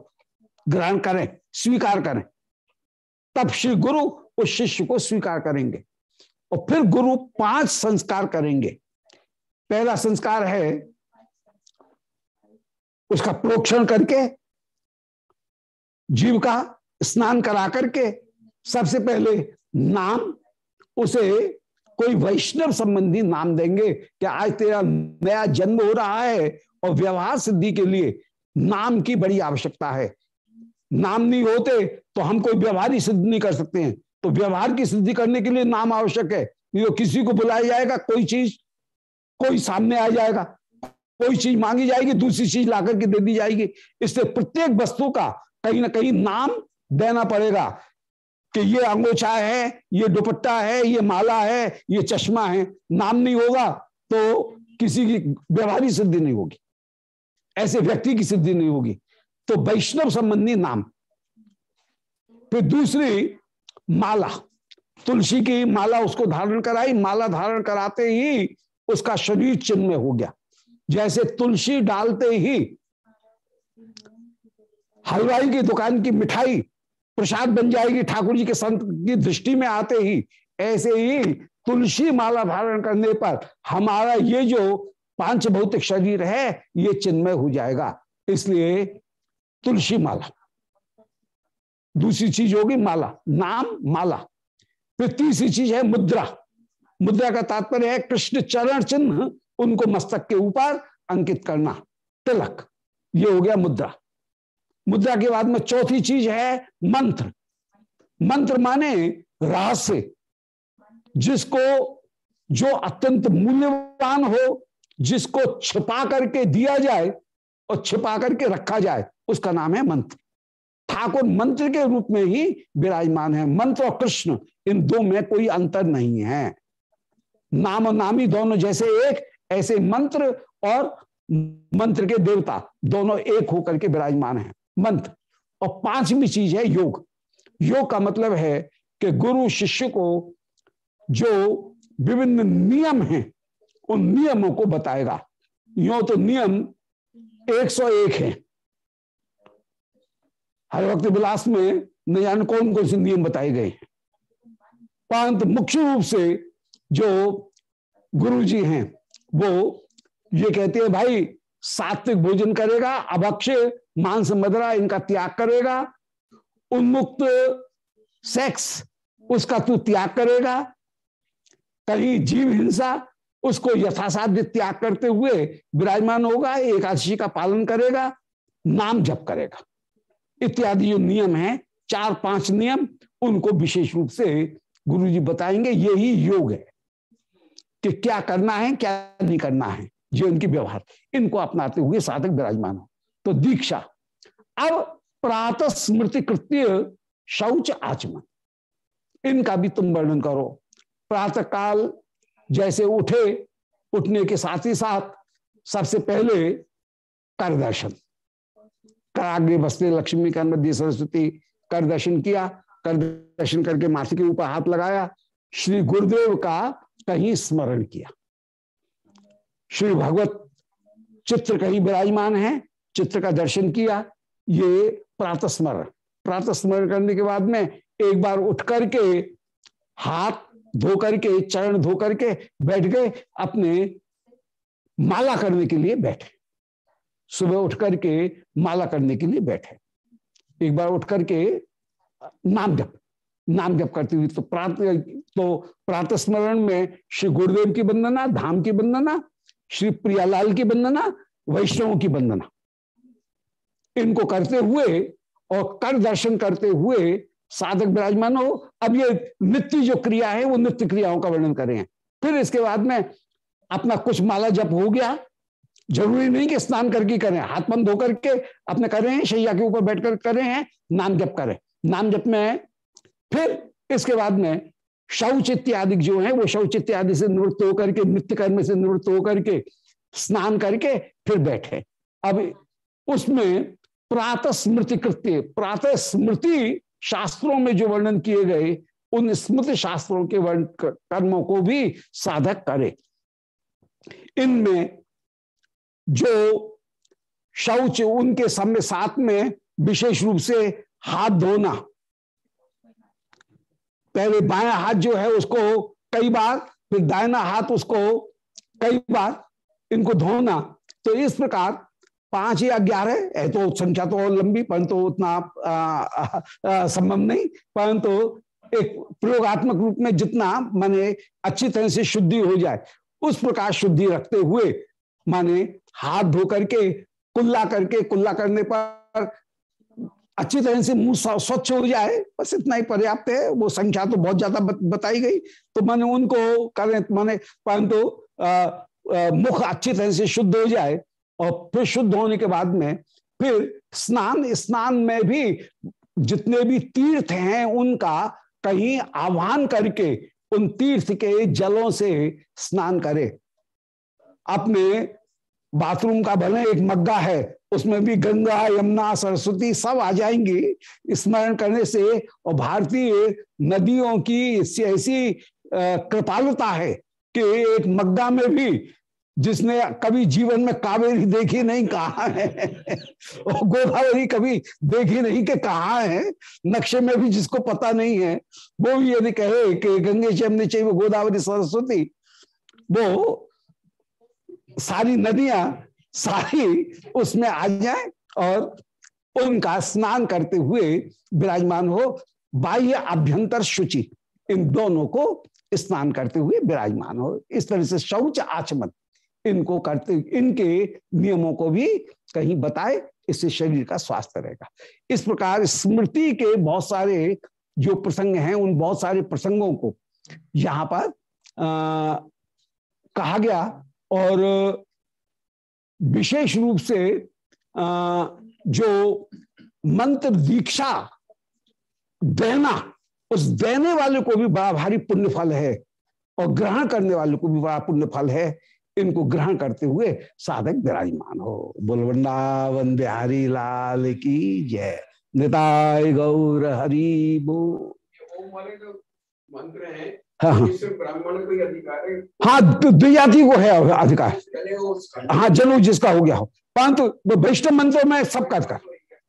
ग्रहण करें, स्वीकार करें। तब श्री गुरु उस शिष्य को स्वीकार करेंगे और फिर गुरु पाँच संस्कार करेंगे। पहला संस्कार है उसका प्रोक्षण करके जीव का स्नान करा करके सबसे पहले नाम, उसे कोई वैष्णव संबंधी नाम देंगे कि आज तेरा नया जन्म हो रहा है और व्यवहार सिद्धि के लिए नाम की बड़ी आवश्यकता है। नाम नहीं होते तो हम कोई व्यवहार ही सिद्ध नहीं कर सकते हैं। तो व्यवहार की सिद्धि करने के लिए नाम आवश्यक है। तो किसी को बुलाया जाएगा, कोई चीज़ कोई सामने आ जाएगा, कोई चीज़ मांगी जाएगी, दूसरी चीज़ ला करके दे दी जाएगी। इससे प्रत्येक वस्तु का कहीं ना कहीं नाम देना पड़ेगा कि ये अंगोछा है, ये दुपट्टा है, ये माला है, ये चश्मा है। नाम नहीं होगा तो किसी की व्यवहारिक सिद्धि नहीं होगी। ऐसे व्यक्ति की सिद्धि नहीं होगी। तो वैष्णव संबंधी नाम। फिर दूसरी, माला। तुलसी की माला उसको धारण कराई, माला धारण कराते ही उसका शरीर चिन्ह में हो गया। जैसे तुलसी डालते ही हलवाई की दुकान की मिठाई प्रसाद बन जाएगी, ठाकुर जी के संत की दृष्टि में आते ही। ऐसे ही तुलसी माला धारण करने पर हमारा ये जो पाँच भौतिक शरीर है, ये चिन्मय हो जाएगा। इसलिए तुलसी माला। दूसरी चीज़ होगी माला। नाम माला। फिर तीसरी चीज़ है मुद्रा। मुद्रा का तात्पर्य है कृष्ण चरण चिन्ह, उनको मस्तक के ऊपर अंकित करना। तिलक। ये हो गया मुद्रा। मुद्रा के बाद में चौथी चीज़ है मंत्र। मंत्र माने रहस्य, जिसको जो अत्यंत मूल्यवान हो, जिसको छिपा करके दिया जाए और छिपा करके रखा जाए, उसका नाम है मंत्र। ठाकुर मंत्र के रूप में ही विराजमान है। मंत्र और कृष्ण, इन दो में कोई अंतर नहीं है। नाम और नामी दोनों जैसे एक, ऐसे मंत्र और मंत्र के देवता दोनों एक होकर के विराजमान है। मंत्र। और पांचवी चीज़ है योग। योग का मतलब है कि गुरु शिष्य को जो विभिन्न नियम हैं, उन नियमों को बताएगा। यो तो नियम 101 है। हर वक्त विलास में न जाने कौन कौन से नियम बताए गए हैं? परंतु मुख्य रूप से जो गुरु जी हैं, वो ये कहते हैं, भाई, सात्विक भोजन करेगा अभक्ष्य मांस मदरा इनका त्याग करेगा, उन्मुक्त सेक्स उसका तू त्याग करेगा, कहीं जीव हिंसा उसको यथासाध्य त्याग करते हुए विराजमान होगा, एकादशी का पालन करेगा, नाम जप करेगा। इत्यादि जो नियम है, चार पाँच नियम, उनको विशेष रूप से गुरु जी बताएँगे, यही योग है कि क्या करना है, क्या नहीं करना है जीवन इनकी व्यवहार। इनको अपनाते हुए साधक विराजमान हो। तो दीक्षा। अब प्रातः स्मृति कृत्य शौच आचमन। इनका भी तुम वर्णन करो। प्रातः काल जैसे उठे, उठने के साथ ही साथ सबसे पहले कर दर्शन। कराग्रे बसते लक्ष्मी कर मध्य सरस्वती, कर दर्शन किया। कर दर्शन करके माथे के ऊपर हाथ लगाया। श्री गुरुदेव का कहीं स्मरण किया। श्री भगवत चित्र कहीं विराजमान है। चित्र का दर्शन किया, ये प्रातः स्मरण प्रातः स्मरण करने के बाद में एक बार उठ करके, हाथ धो करके, चरण धो करके बैठ गए, अपने माला करने के लिए बैठे। सुबह उठ करके माला करने के लिए बैठे। एक बार उठ करके नाम जप। नाम जप करती हुई तो प्रात तो प्रातः स्मरण में श्री गुरुदेव की वंदना, धाम की वंदना, श्री प्रियालाल की वंदना, वैष्णव की वंदना। इनको करते हुए और कर दर्शन करते हुए साधक विराजमान हो। अब ये नित्य जो क्रिया है, वो नित्य क्रियाओं का वर्णन करें फिर इसके बाद में अपना कुछ माला जप हो गया। ज़रूरी नहीं कि स्नान करके करें। हाथ पंद धोकर के अपने कर रहे हैं, शैया के ऊपर बैठकर कर रहे हैं, नाम जप करें। नाम जप में फिर इसके बाद में शौच इत्यादि जो है, वो शौच इत्यादि से निवृत्त होकर के, नित्य कर्म से निवृत्त होकर के, स्नान करके फिर बैठे। अब उसमें प्रातः स्मृति कृत्य प्रातः स्मृति शास्त्रों में जो वर्णन किए गए, उन स्मृति शास्त्रों के वर्ण कर्मों को भी साधक करे। इनमें जो शौच उनके समय साथ में विशेष रूप से हाथ धोना। पहले बाया हाथ जो है उसको कई बार, फिर दायना हाथ उसको कई बार इनको धोना। तो इस प्रकार पाँच या ग्यारह है तो संख्या तो लंबी, परंतु तो उतना संभव नहीं। परंतु तो एक प्रयोगात्मक रूप में जितना माने अच्छी तरह से शुद्धि हो जाए, उस प्रकार शुद्धि रखते हुए माने हाथ धो करके, कुल्ला करके, कुल्ला करने पर अच्छी तरह से मुँह स्वच्छ हो जाए, बस इतना ही पर्याप्त है। वो संख्या तो बहुत ज़्यादा बताई गई। तो मैंने उनको करें, मैंने परंतु मुख अच्छी तरह से शुद्ध हो जाए और फिर शुद्ध होने के बाद में फिर स्नान स्नान में भी जितने भी तीर्थ हैं, उनका कहीं आह्वान करके उन तीर्थ के जलों से स्नान करे। अपने बाथरूम का भले एक मग्गा है, उसमें भी गंगा, यमुना, सरस्वती सब आ जाएँगी स्मरण करने से, और भारतीय नदियों की ऐसी कृपालुता है कि एक मग्गा में भी जिसने कभी जीवन में कावेरी देखी नहीं, कहा है? और गोदावरी कभी देखी नहीं कि कहा है? नक्शे में भी जिसको पता नहीं है। वो भी यदि कहे कि गंगे चमने चाहिए वो गोदावरी सरस्वती, वो सारी नदियाँ, सारी उसमें आ जाए और उनका स्नान करते हुए विराजमान हो बाह्य अभ्यंतर शुचि। इन दोनों को स्नान करते हुए विराजमान हो। इस तरह से शौच आचमन। इनको करते इनके नियमों को भी कहीं बताए इससे शरीर का स्वास्थ्य रहेगा। इस प्रकार स्मृति के बहुत सारे जो प्रसंग हैं उन बहुत सारे प्रसंगों को यहाँ पर आ, कहा गया और विशेष रूप से आ, जो मंत्र दीक्षा देना उस देने वाले को भी बड़ा भारी पुण्य फल है और ग्रहण करने वाले को भी बड़ा पुण्य फल है। इनको ग्रहण करते हुए साधक विराजमान हो। बुलवृंदावन बिहारी लाल की जय। निताय गौर हरि बो मंत्र है हाँ। हाँ है हाँ द्विजाति को है अधिकार। हाँ ज़रूर जिसका हो गया हो। परंतु वैष्णव मंत्र में सबका अधिकार।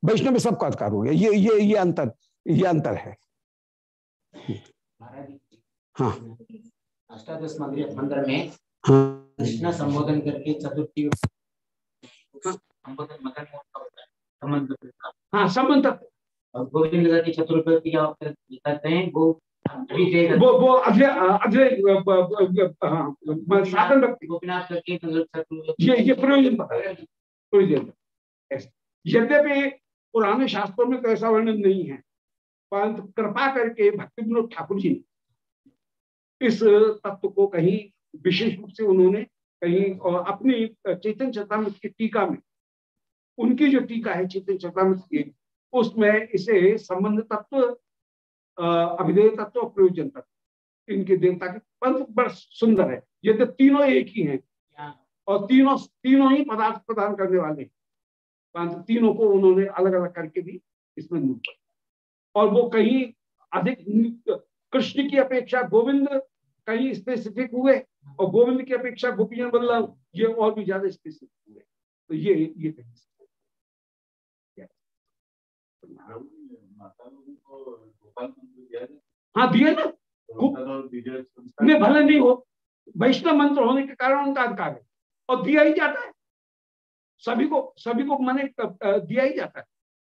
वैष्णव में सबका अधिकार हो गया। ये ये ये अंतर ये अंतर है। हाँ। अष्टादश मंत्र में कृष्ण संबोधन करके चतुर्थी संबोधन मदन मोहन का होता है। हाँ। संबंध। और गोविंद की चतुर्थी क्या कहते हैं वो वो वो अध्य अध्य साधन गोपीनाथ करके ये ये प्रयोजन प्रयोजन यद्यपि पुराने शास्त्रों में तो ऐसा वर्णन नहीं है परंतु कृपा करके भक्ति विनोद ठाकुर जी इस तत्व को कहीं विशेष रूप से उन्होंने कहीं और अपनी चेतन चतामृत की टीका में उनकी जो टीका है चेतन चतामृत की उसमें इसे संबंध तत्व अभिधेय तत्व और प्रयोजन तत्व इनके देवता के पंथ बड़ा सुंदर है। ये तो तीनों एक ही हैं। और तीनों तीनों ही पदार्थ प्रदान करने वाले परंतु तीनों को उन्होंने अलग अलग करके भी इसमें निरूपण और वो कहीं अधिक कृष्ण की अपेक्षा गोविंद कहीं स्पेसिफिक हुए और गोविंद की अपेक्षा गोपीजन बल्लभ ये और भी ज़्यादा स्पेसिफिक हुए। तो ये ये कहीं हाँ दिए ना? नहीं भले नहीं हो। वैष्णव मंत्र होने के कारण उनका अधिकार है। और दिया ही जाता है। सभी को सभी को माने दिया ही जाता है।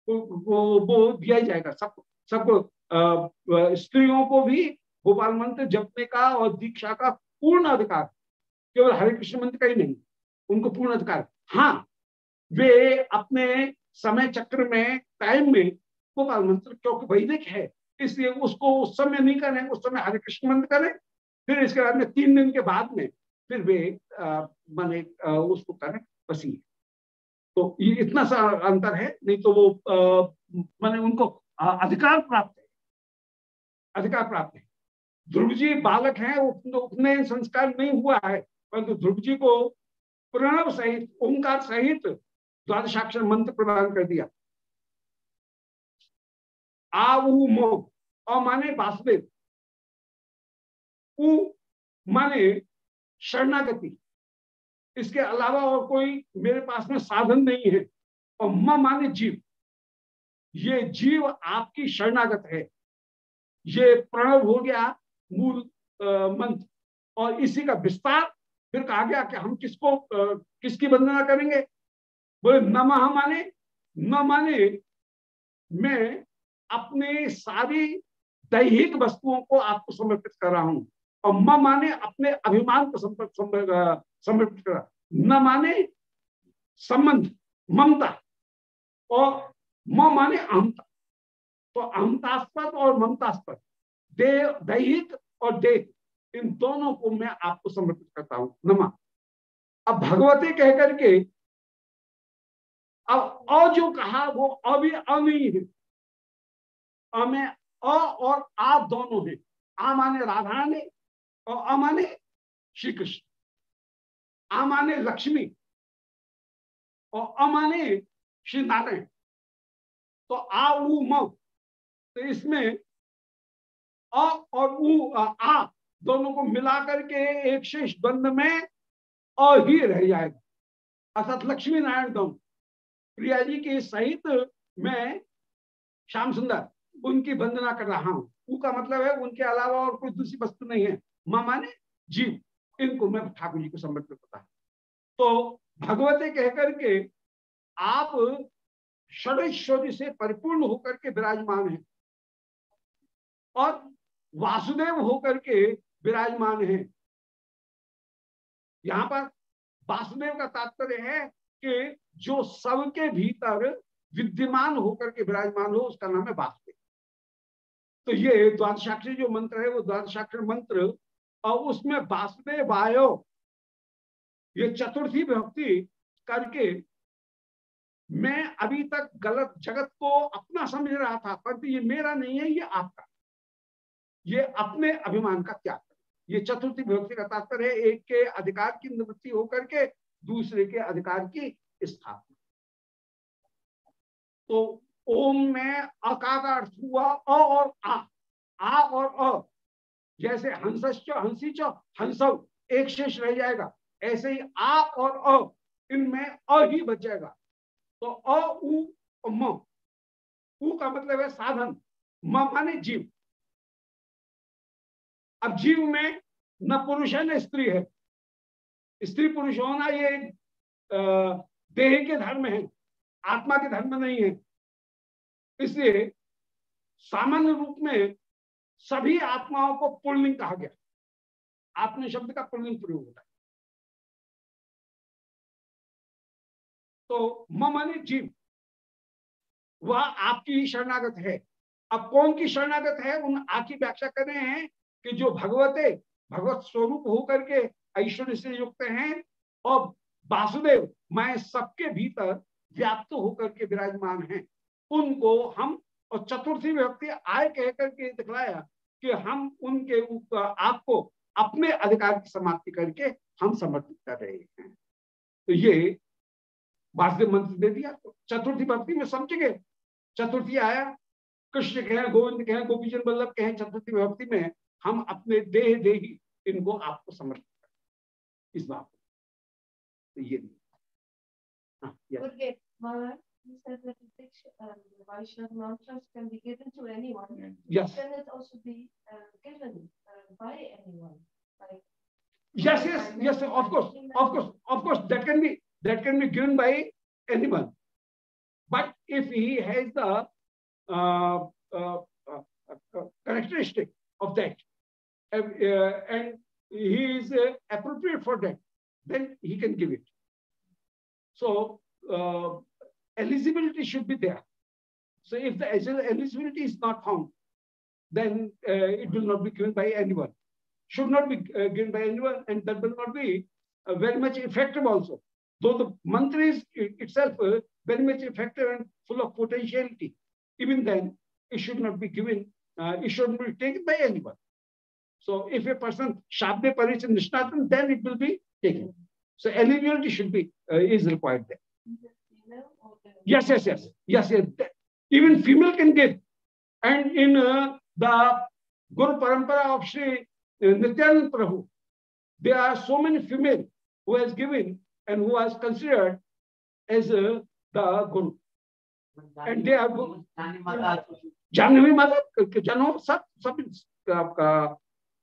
वो वो, वो दिया ही जाएगा। सबको सबको स्त्रियों को भी गोपाल मंत्र जपने का और दीक्षा का पूर्ण अधिकार, केवल हरे कृष्ण मंत्र का ही नहीं, उनको पूर्ण अधिकार। हाँ वे अपने समय चक्र में टाइम में गोपाल मंत्र, क्योंकि वैदिक है, इसलिए उसको उस समय नहीं करें, उस समय हरे कृष्ण मंत्र करें, फिर इसके बाद में तीन दिन के बाद में, फिर वे माने उसको करें, बस। ये तो ये इतना सा अंतर है, नहीं तो वो माने उनको अधिकार प्राप्त है। अधिकार प्राप्त है। ध्रुव जी बालक हैं उतने संस्कार नहीं हुआ है, परंतु तो ध्रुव जी को प्रणव सहित, ओंकार सहित द्वादशाक्षर मंत्र प्रदान कर दिया। आ उ मो और माने वासुदेव माने शरणागति। इसके अलावा और कोई मेरे पास में साधन नहीं है। और म माने जीव। ये जीव आपकी शरणागत है। ये प्रणव हो गया मूल मंत्र। और इसी का विस्तार फिर कहा गया कि हम किसको किसकी वंदना करेंगे? बोले नमः माने, न माने मैं अपने सारी दैहिक वस्तुओं को आपको समर्पित कर रहा हूँ और म माने अपने अभिमान को समर्पित कर रहा न माने संबंध, ममता और म माने अहमता तो अहमतास्पद और ममतास्पद। दे दैहिक और देह, इन दोनों को मैं आपको समर्पित करता हूँ। नमा। अब भगवती कह करके अब अ जो कहा, वो अभी अमी है। अ में अ और आ दोनों है। आ माने राधा ने और अ माने श्री कृष्ण। आ माने लक्ष्मी और अ माने श्री नारायण। तो आ उ म। तो इसमें अ और उ आ दोनों को मिला करके एक शेष बंद में अ, ही रह जाएगा। अर्थात लक्ष्मी नारायण दोनों। प्रिया जी के सहित मैं श्याम सुंदर, उनकी वंदना कर रहा हूँ। ऊ का मतलब है उनके अलावा और कोई दूसरी वस्तु नहीं है। माँ माने जीव, इनको मैं ठाकुर जी को समर्पित करता हूँ। तो भगवते कहकर के आप षडैश्वर्य से परिपूर्ण होकर के विराजमान हैं। और वासुदेव होकर के विराजमान है। यहाँ पर वासुदेव का तात्पर्य है कि जो सबके भीतर विद्यमान होकर के विराजमान हो, उसका नाम है वासुदेव। तो ये द्वादशाक्षरी जो मंत्र है, वो द्वादशाक्षर मंत्र, और उसमें वासुदेव वायो ये चतुर्थी विभक्ति करके मैं अभी तक गलत जगत को अपना समझ रहा था, परंतु ये मेरा नहीं है, ये आपका। ये अपने अभिमान का त्याग ये चतुर्थी विभक्ति का तात्पर्य है, एक के अधिकार की निवृत्ति होकर के दूसरे के अधिकार की स्थापना। तो ओम में अका का अर्थ हुआ अ और आ आ और अ, जैसे हंसश्च हँसी च हंसव एक शेष रह जाएगा। ऐसे ही आ और अ, इनमें अ ही बच जाएगा। तो अ, उ, म, उ का मतलब है साधन। म माने जीव। अब जीव में न पुरुष है, न स्त्री है। स्त्री पुरुष होना ये देह के धर्म है, आत्मा के धर्म नहीं है। इसलिए सामान्य रूप में सभी आत्माओं को पुल्लिंग कहा गया। आत्म शब्द का पुल्लिंग प्रयोग होता है। तो माने जीव। वह आपकी ही शरणागत है। अब कौन की शरणागत है? उन आकी व्याख्या कर रहे हैं। कि जो भगवते, भगवत स्वरूप होकर के ऐश्वर्य से युक्त हैं, और वासुदेव, मैं सबके भीतर व्याप्त होकर के विराजमान हैं। उनको हम, और चतुर्थी व्यक्ति आय कह करके दिखलाया कि हम उनके ऊपर, आपको अपने अधिकार की समाप्ति करके हम समर्पित कर रहे हैं। तो ये वासुदेव मंत्र दे दिया। चतुर्थी भक्ति में समझ गए। चतुर्थी आया। कृष्ण कहें गोविंद कहें गोपीचंद वल्लभ कहें चतुर्थी भक्ति में हम अपने देह देही इनको आपको समर्पित करें इस बात तो ये हाँ, you said that the six um, Vaishnava mantras can be given to anyone. Yes. Can it also be uh, given uh, by anyone? Like yes, yes, yes. Of course, of course, of course. That can be that can be given by anyone. But if he has the uh, uh, uh, characteristic of that, and he is appropriate for that, then he can give it. So eligibility should be there. So if the eligibility is not found, then uh, it will not be given by anyone. Should not be uh, given by anyone, and that will not be uh, very much effective also. Though the mantra is itself uh, very much effective and full of potentiality, even then it should not be given, uh, it shouldn't be taken by anyone. So if a person shabde parishan nishnatan, then it will be taken. So eligibility should be uh, is required there. Yes, yes, yes, yes, yes. Even female can give. And in uh, the Guru Parampara of Sri uh, Nityanand Prabhu, there are so many female who has given and who has considered as uh, the Guru. And they are Janhavi Mother, Janho, sab, sab, uh,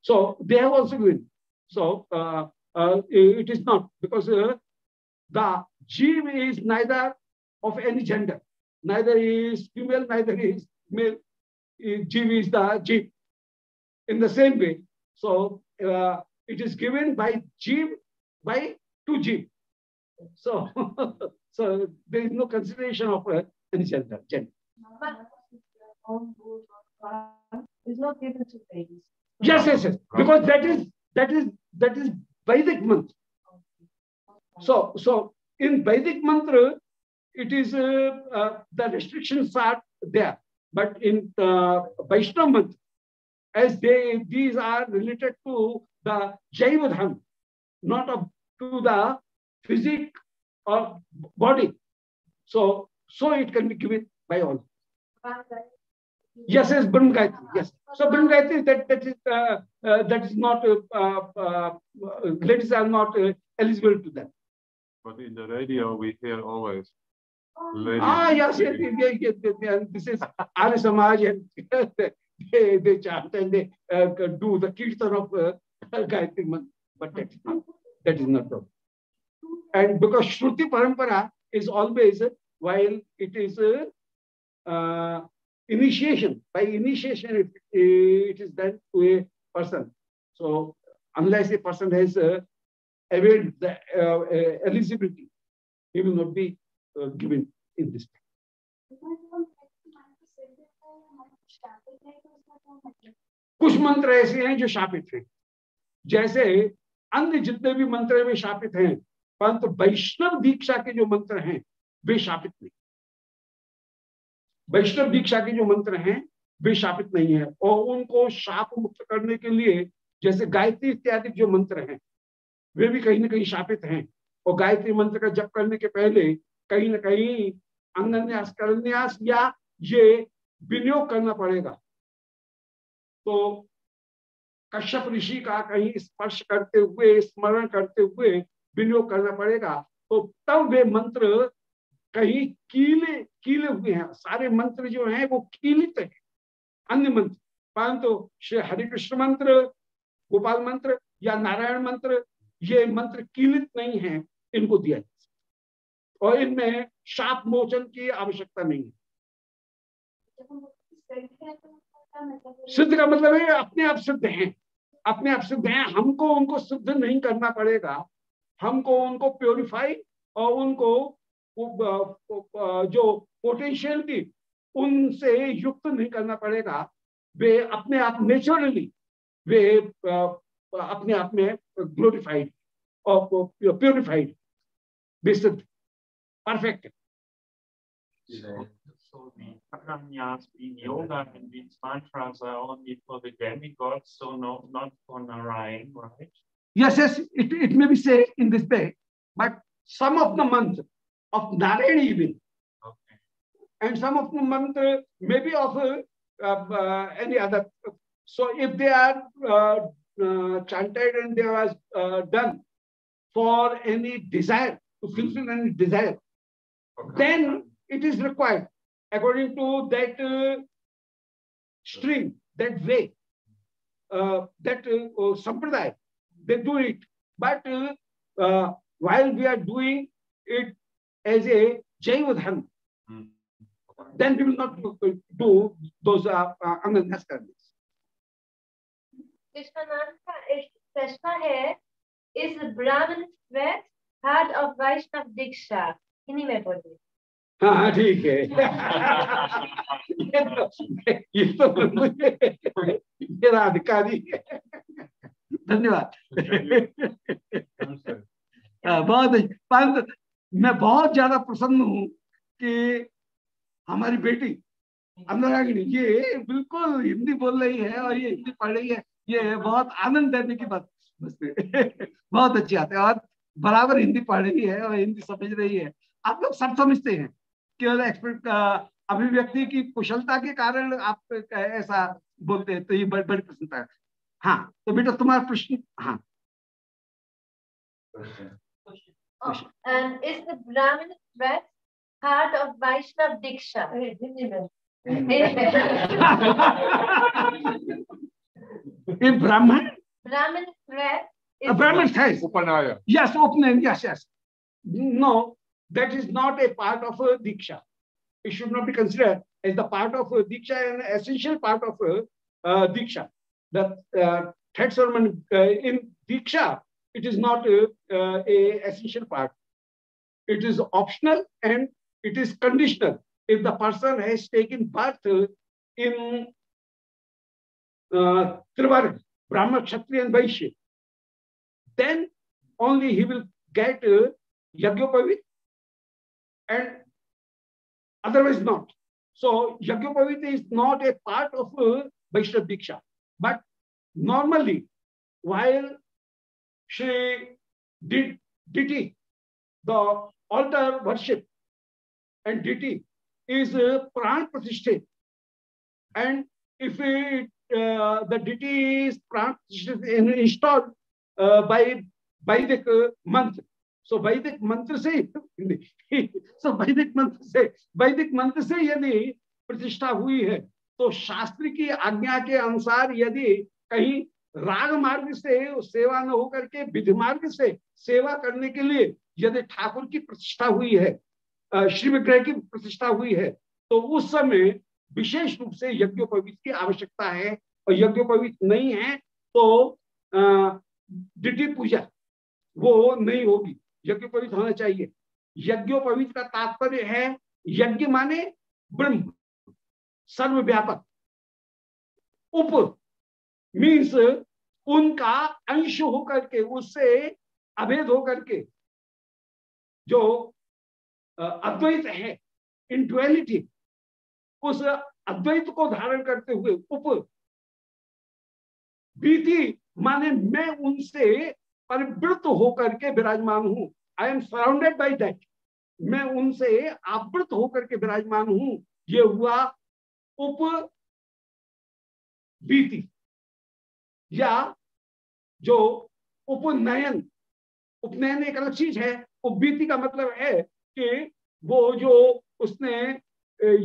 so they have also given. So uh, uh, it is not because uh, the Jeev is neither of any gender. Neither is female, neither is male. Jeev is the Jeev. In the same way, so uh, it is given by Jeev by two Jeev. So, (laughs) so there is no consideration of uh, any gender. gender. Is not given to ladies. Yes, yes, yes. Because that is that is that is Vedic mantra. So so in Vedic mantra, it is uh, uh, the restrictions are there, but in uh, Vaishnava mantra, as they these are related to the Jaivadhan, not of, to the physique or body. So so it can be given by all. Yes, yes, Brahm Gayatri. Yes. So Brahm Gayatri, that that is uh, uh, that is not uh, uh, uh, ladies are not uh, eligible to that. But in the radio, we hear always. Ladies Ah, yes, yes, yes, yes, yes. This is Arya Samaj, and (laughs) they they chant and they uh, do the kirtan of uh, Gayatri Mantra, but that is not that is not so. And because Shruti Parampara is always while it is uh, uh, initiation by initiation it, it is done to a person. So unless a person has uh, availed the uh, uh, eligibility, he will not be uh, given in this. कुछ मंत्र ऐसे हैं जो शापित हैं जैसे अन्य जितने भी मंत्र वे शापित हैं परंतु वैष्णव दीक्षा के जो मंत्र हैं वे शापित नहीं वैष्णव दीक्षा के जो मंत्र हैं, वे शापित नहीं है। और उनको शाप मुक्त करने के लिए जैसे गायत्री इत्यादि जो मंत्र हैं, वे भी कहीं ना कहीं शापित हैं। और गायत्री मंत्र का जप करने के पहले कहीं ना कहीं अंगन्यास करन्यास या ये विनियोग करना पड़ेगा। तो कश्यप ऋषि का कहीं स्पर्श करते हुए, स्मरण करते हुए विनियोग करना पड़ेगा। तो तब वे मंत्र कहीं कीले कीले हुए हैं। सारे मंत्र जो हैं, वो कीलित है। अन्य मंत्र परंतु श्री हरिकृष्ण मंत्र, गोपाल मंत्र या नारायण मंत्र, ये मंत्र कीलित नहीं है, इनको दिया जा सकता और इनमें शाप मोचन की आवश्यकता नहीं है। सिद्ध का मतलब है, अपने आप सिद्ध हैं। अपने आप सिद्ध हैं, हमको उनको सिद्ध नहीं करना पड़ेगा। हमको उनको प्योरीफाई और उनको जो पोटेंशियल थी उनसे युक्त नहीं करना पड़ेगा वे अपने आप नेचुरली वे अपने आप में ग्लोरिफाइड और purified based perfect So the pranayas in yoga and these mantras are only for the demigods, so no, not for Narayan, right? Yes, yes, it, it may be said in this way, but some of the mantras of Narayan even, Okay. and some of the mantra may be of uh, uh, any other. So if they are uh, uh, chanted and they are uh, done for any desire, to fulfill any desire, then it is required according to that uh, stream, that way, uh, that uh, sampradaya, they do it. But uh, uh, while we are doing it as a Jaivadhan, Hmm. then we will not do, do those uh, uh, एक प्रश्न है इस ब्राह्मण श्वेत heart of Vaishnav Diksha Hindi में बोलिए हाँ हाँ ठीक है ये तो ये तो मुझे ये राधिकारी धन्यवाद हाँ, बहुत परंतु मैं बहुत ज़्यादा प्रसन्न हूँ कि हमारी बेटी अनुरागिनी ये बिल्कुल हिंदी बोल रही है और ये हिंदी पढ़ रही है। ये बहुत आनंद देने की बात (laughs) बहुत अच्छी है। और बराबर हिंदी पढ़ रही है और हिंदी समझ रही है। आप लोग सब समझते हैं केवल एक्सपर्ट अभिव्यक्ति की कुशलता के कारण आप ऐसा बोलते हैं तो ये बड़ी बड़ी प्रसन्नता है। हाँ तो बेटा तुम्हारा प्रश्न हाँ। Oh, and is the Brahmin breath part of Vaishnav Diksha? In Brahman? (laughs) Brahmin breath. A Brahmin says. Yes, Upanaya. Yes, yes. No, that is not a part of a Diksha. It should not be considered as the part of a Diksha, an essential part of a uh, Diksha. The uh, third sermon uh, in Diksha, it is not a, uh, a essential part. It is optional and it is conditional. if the person has taken birth in uh, Trivarg, Brahma, Kshatriya, and Vaishya, then only he will get uh, Yagyopavit and otherwise not. So Yagyopavit is not a part of uh, Vaishnav Diksha. But normally, while she did deity, the altar worship and deity is uh, pran pratishtha. And if it, uh, the deity is pran installed uh, by Vedic uh, mantra, so वैदिक मंत्र से सो वैदिक मंत्र से वैदिक मंत्र से यदि प्रतिष्ठा हुई है तो शास्त्र की आज्ञा के अनुसार यदि कहीं राग मार्ग से सेवा न होकर के, विधि मार्ग से सेवा करने के लिए यदि ठाकुर की प्रतिष्ठा हुई है श्री विग्रह की प्रतिष्ठा हुई है तो उस समय विशेष रूप से यज्ञोपवीत की आवश्यकता है। और यज्ञोपवीत नहीं है तो डिटी पूजा, वो नहीं होगी। यज्ञोपवीत होना चाहिए। यज्ञोपवीत का तात्पर्य है, यज्ञ माने ब्रह्म, सर्वव्यापक, उप मीन्स उनका अंश होकर के, उससे अभेद होकर के, जो अद्वैत है इन डुअलिटी उस अद्वैत को धारण करते हुए उप बीती माने मैं उनसे परिवृत होकर के विराजमान हूँ। I am surrounded by that मैं उनसे आवृत होकर के विराजमान हूँ। ये हुआ उप बीति या जो उपनयन उपनयन एक अलग चीज़ है। उपबीति का मतलब है कि वो जो उसने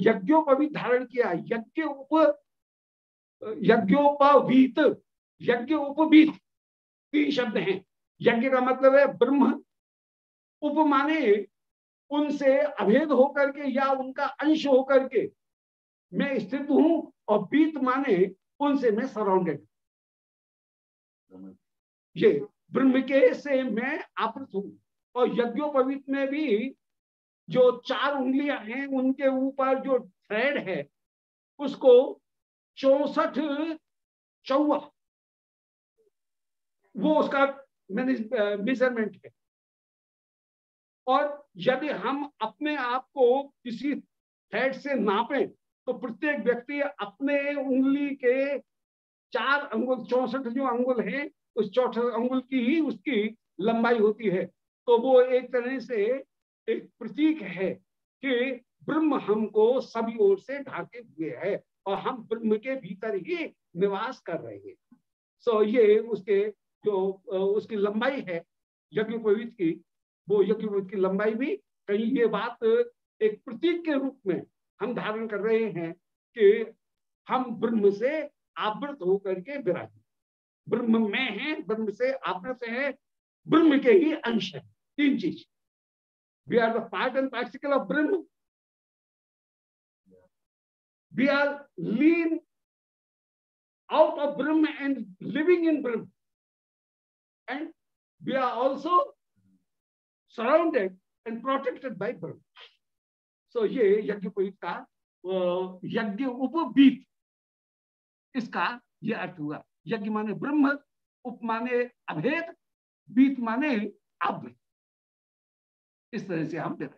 यज्ञोपवीत धारण किया। यज्ञ उप, यज्ञोपवीत, यज्ञ उपवीत तीन शब्द हैं। यज्ञ का मतलब है ब्रह्म उप माने उनसे अभेद होकर के या उनका अंश होकर के मैं स्थित हूँ और बीत माने उनसे मैं सराउंडेड ये ब्रह्म के से मैं आवृत हूँ। और यज्ञोपवीत में भी जो चार उंगलियाँ हैं, उनके ऊपर जो थ्रेड है, उसको चौसठ चौवा, वो उसका मेज़रमेंट है। और यदि हम अपने आप को किसी थ्रेड से नापें तो प्रत्येक व्यक्ति अपने उंगली के चार अंगुल, चौसठ जो अंगुल है, उस चौसठ अंगुल की ही उसकी लंबाई होती है। तो वो एक तरह से एक प्रतीक है कि ब्रह्म हमको सभी ओर से ढाके हुए है और हम ब्रह्म के भीतर ही निवास कर रहे हैं। सो ये उसके जो उसकी लंबाई है, यज्ञोपवीत की, वो यज्ञोपवीत की लंबाई भी कहीं ये बात एक प्रतीक के रूप में हम धारण कर रहे हैं कि हम ब्रह्म से आवृत होकर के विराज ब्रह्म में है, ब्रह्म से आवृत है, ब्रह्म के ही अंश है, तीन चीज़। We are the part and particle of Brahm. We are lean out of Brahm and living in Brahm. And we are also surrounded and protected by Brahm. So ये यज्ञ का यज्ञ उपबीत। इसका ये अर्थ हुआ। यज्ञ माने ब्रह्म, उप माने अभेद, बीत माने अब। इस तरह से हम दे रहे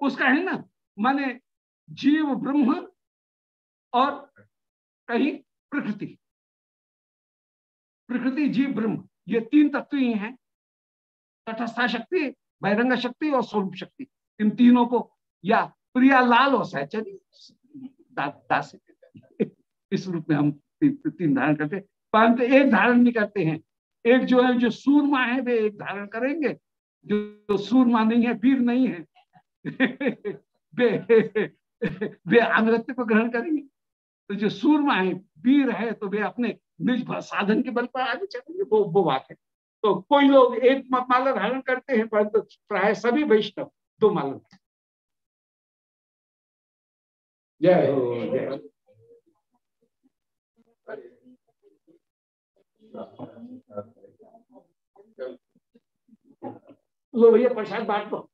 उसका है ना, माने जीव ब्रह्म और कहीं प्रकृति। प्रकृति, जीव, ब्रह्म, ये तीन तत्व ही हैं। तटस्था शक्ति बहिरंग शक्ति और स्वरूप शक्ति। इन तीनों को या प्रिया लाल और सहचरी दास। इस रूप में हम तीन धारण करते परंतु एक धारण नहीं करते हैं। एक जो है जो सूरमा है वे एक धारण करेंगे। जो, जो सूरमा नहीं है वीर नहीं है। (laughs) वे वे अमृत्य को ग्रहण करेंगे। तो जो सूरमा है वीर है तो वे अपने निज साधन के बल पर आगे चलेंगे। वो वो बात है। तो कोई लोग एक माला धारण करते हैं परंतु प्राय सभी वैष्णव दो माला जय हो जय लो भैया प्रसाद बांट दो।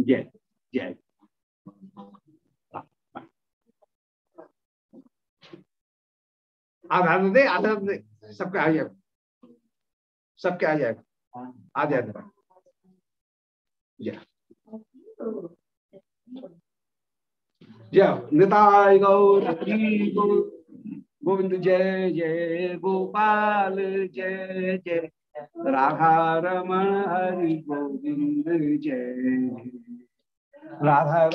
जय जय आधा दे आधा दे, सबके आ जाएगा। सबके आ जाएगा। आ जाएगा निताय गौर गोविंद जय जय गोपाल, जय जय। राधा रमण हरि गोविंद जय। राधा